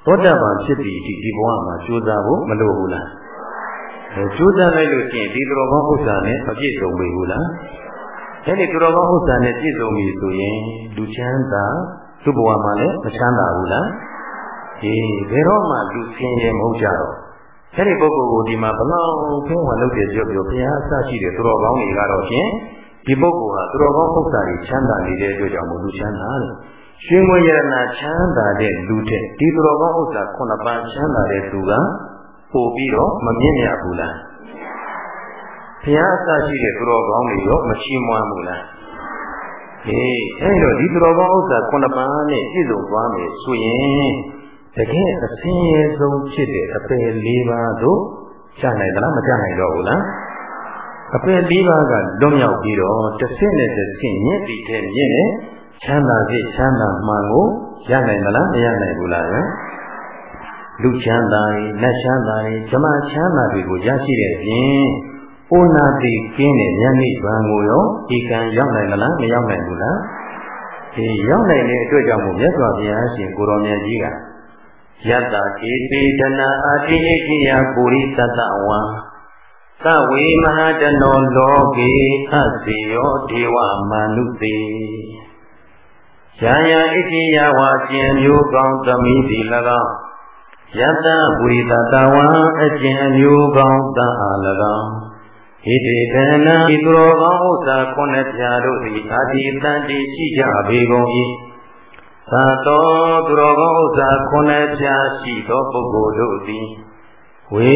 သောတပန်ဖြစ်ပြီးဒီဒီဘဝမှာကြိုးစားဖို့မလိုဘူးလားအဲကြိုးစားလိုက်လို့ရှိရင်ဒီတော်ကောင်းဥစ္စာနဲ့မပြည့်စုံဘူးလား အဲဒီသူတော်ကောင်းဥစ္စာနဲ့ပြည့်စုံပြီဆိုရင်လူချမ်းသာသူ့ဘဝမှာလည်းမချမ်းသာဘူးလားဒီဘယ်တော့မှလူဆင်းရဲမဟုတ်ကြတော့အဲဒီပုဂ္ဂိုလ်ကိုဒီမှာဘလောက်ဖင်းဝင်လုပ်တယ်ပြောပြောဘုရားအစရှိတဲ့သူတော်ကောင်းတွေကတော့ဖြင့်ဒီပုဂ္ဂိုလ်ဟာသူတော်ကောင်းဥစ္စာတွေချမ်းသာနေတဲ့အတွက်ကြောင့်မို့လူချမ်းသာတယ်ရှင်ဝေယနာချမ်းသာတဲ့လူတဲ့ဒီသူတော်ကောင်းဥစ္စာခုနှစ်ပါးချမ်းသာတဲ့သူကပို့ပြီးတော့မမြင့်ရဘူးလား ဘုရားအစရှိတဲ့သူတော်ကောင်းတွေရောမချီးမွမ်းဘူးလားဟေးအဲ့တော့ဒီသူတော်ကောင်းဥစ္စာခုနှစ်ပါးနဲ့ပြည့်စုံသွားမယ်ဆိုရင်တကယ်အစင်းရဲဆုံးဖြစ်တဲ့အပယ်လေးပါးတို့ကြားနိုင်သလားမကြားနိုင်တော့ဘူးလားအပယ်လေးပါးကလွတ်မြောက်ပြီးတော့တစ်ဆင့်နဲ့တစ်ဆင့်မြင့်ပြီးတဲ့မြင့်နဲ့ချမ်းသာစေချမ်းသာမှန်ကိုရနိုင်သလားမရနိုင်ဘူးလားလူချမ်းသာတွေနတ်ချမ်းသာတွေဓမ္မချမ်းသာတွေကိုရရှိတဲ့ပြင် ဩနာတိကင်းတဲ့ဉာဏ်နိဗ္ဗာန်ကိုရောဒီကံရောက်နိုင်မလားမရောက်နိုင်ဘူးလားဒီရောက်နိုင်တဲ့အတွက်ကြောင့်မို့မြတ်စွာဘုရားရှင်ကိုရောင်မြတ်ကြီးကယတ္တဧပိဒနာအာတိဣတိယပုရိသတ္တဝံသဝေမဟာတနောလောကေအစေယောဒေဝမာနုတေယာယဣတိယဝါကျင်မျိုးကောင်းသမီးသည်၎င်းယတ္တပုရိသတ္တဝံအကျင်မျိုးကောင်းတအား၎င်း ဣတိတနာဤသူတော်ကောင်းဥစ္စာခုနှစ်ပြာတို့သည်အာတိတန်တိရှိကြပေကုန်၏သာတော်သူတော်ကောင်းဥစ္စာခုနှစ်ပြာရှိသောပုဂ္ဂိုလ်တို့သည်ဝေ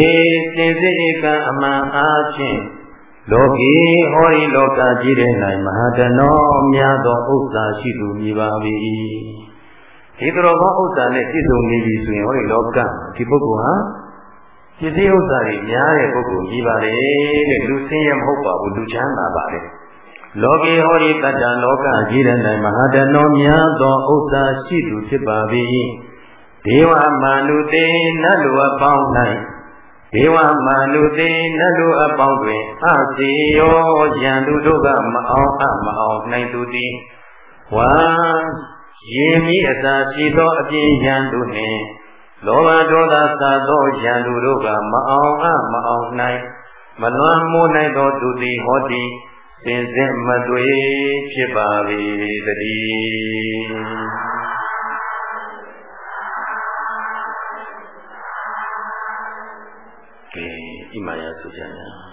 စင်စစ်ဧကအမှန်အားဖြင့်လောကီဟောဒီလောကကြီးတဲ့၌မဟာတနောများသောဥစ္စာရှိသူမြည်ပါ၏ဒီသူတော်ကောင်းဥစ္စာနဲ့ပြည့်စုံနေပြီဆိုရင်ဟောဒီလောကဒီပုဂ္ဂိုလ်ဟာ ပစ္စည်းဥစ္စာတွေများတဲ့ပုဂ္ဂိုလ်ကြီးပါလေတဲ့လူစင်းရမဟုတ်ပါဘူးလူချမ်းသာပါလေလောကေဟောဒီတတ္တလောကကြီးတဲ့၌မဟာတနောများသောဥစ္စာရှိသူဖြစ်ပါ၏ဒေဝမာနုတေနတ်လူအပေါင်း၌ဒေဝမာနုတေနတ်လူအပေါင်းတွင်အစီယောယံသူတို့ကမအောင်အမအောင်နိုင်သူသည်ဝါယင်မိအစာရှိသောအပြင်းယံသူနှင့် လောဘဒေါသသာသောယံသူတို့ကမအောင်အမအောင်နိုင်မလွန်မိုးနိုင်သောသူသည်ဟောတိစင်စစ်မသွေဖြစ်ပါ၏တည်းကဲဣမာယဆိုကြညာ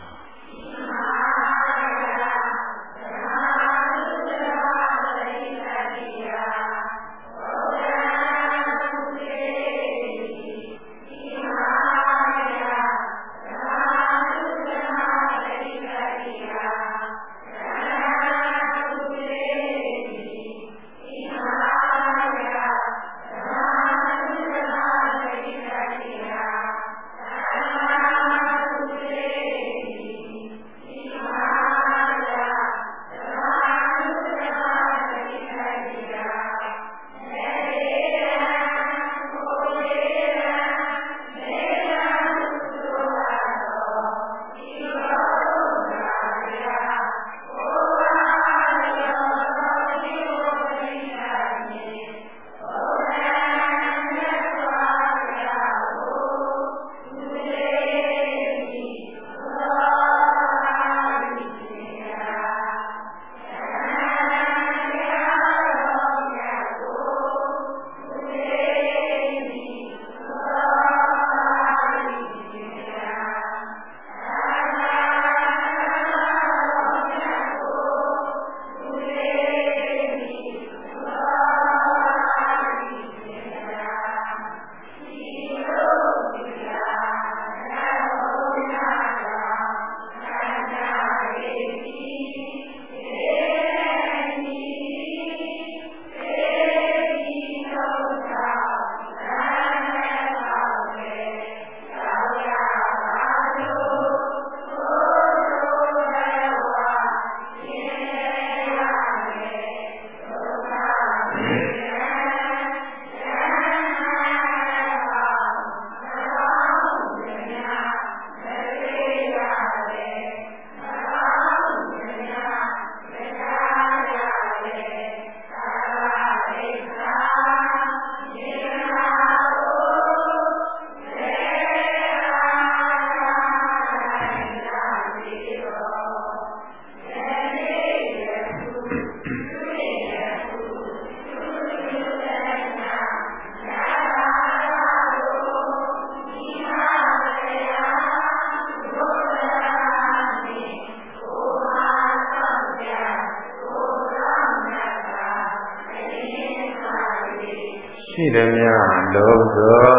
ಹೌದು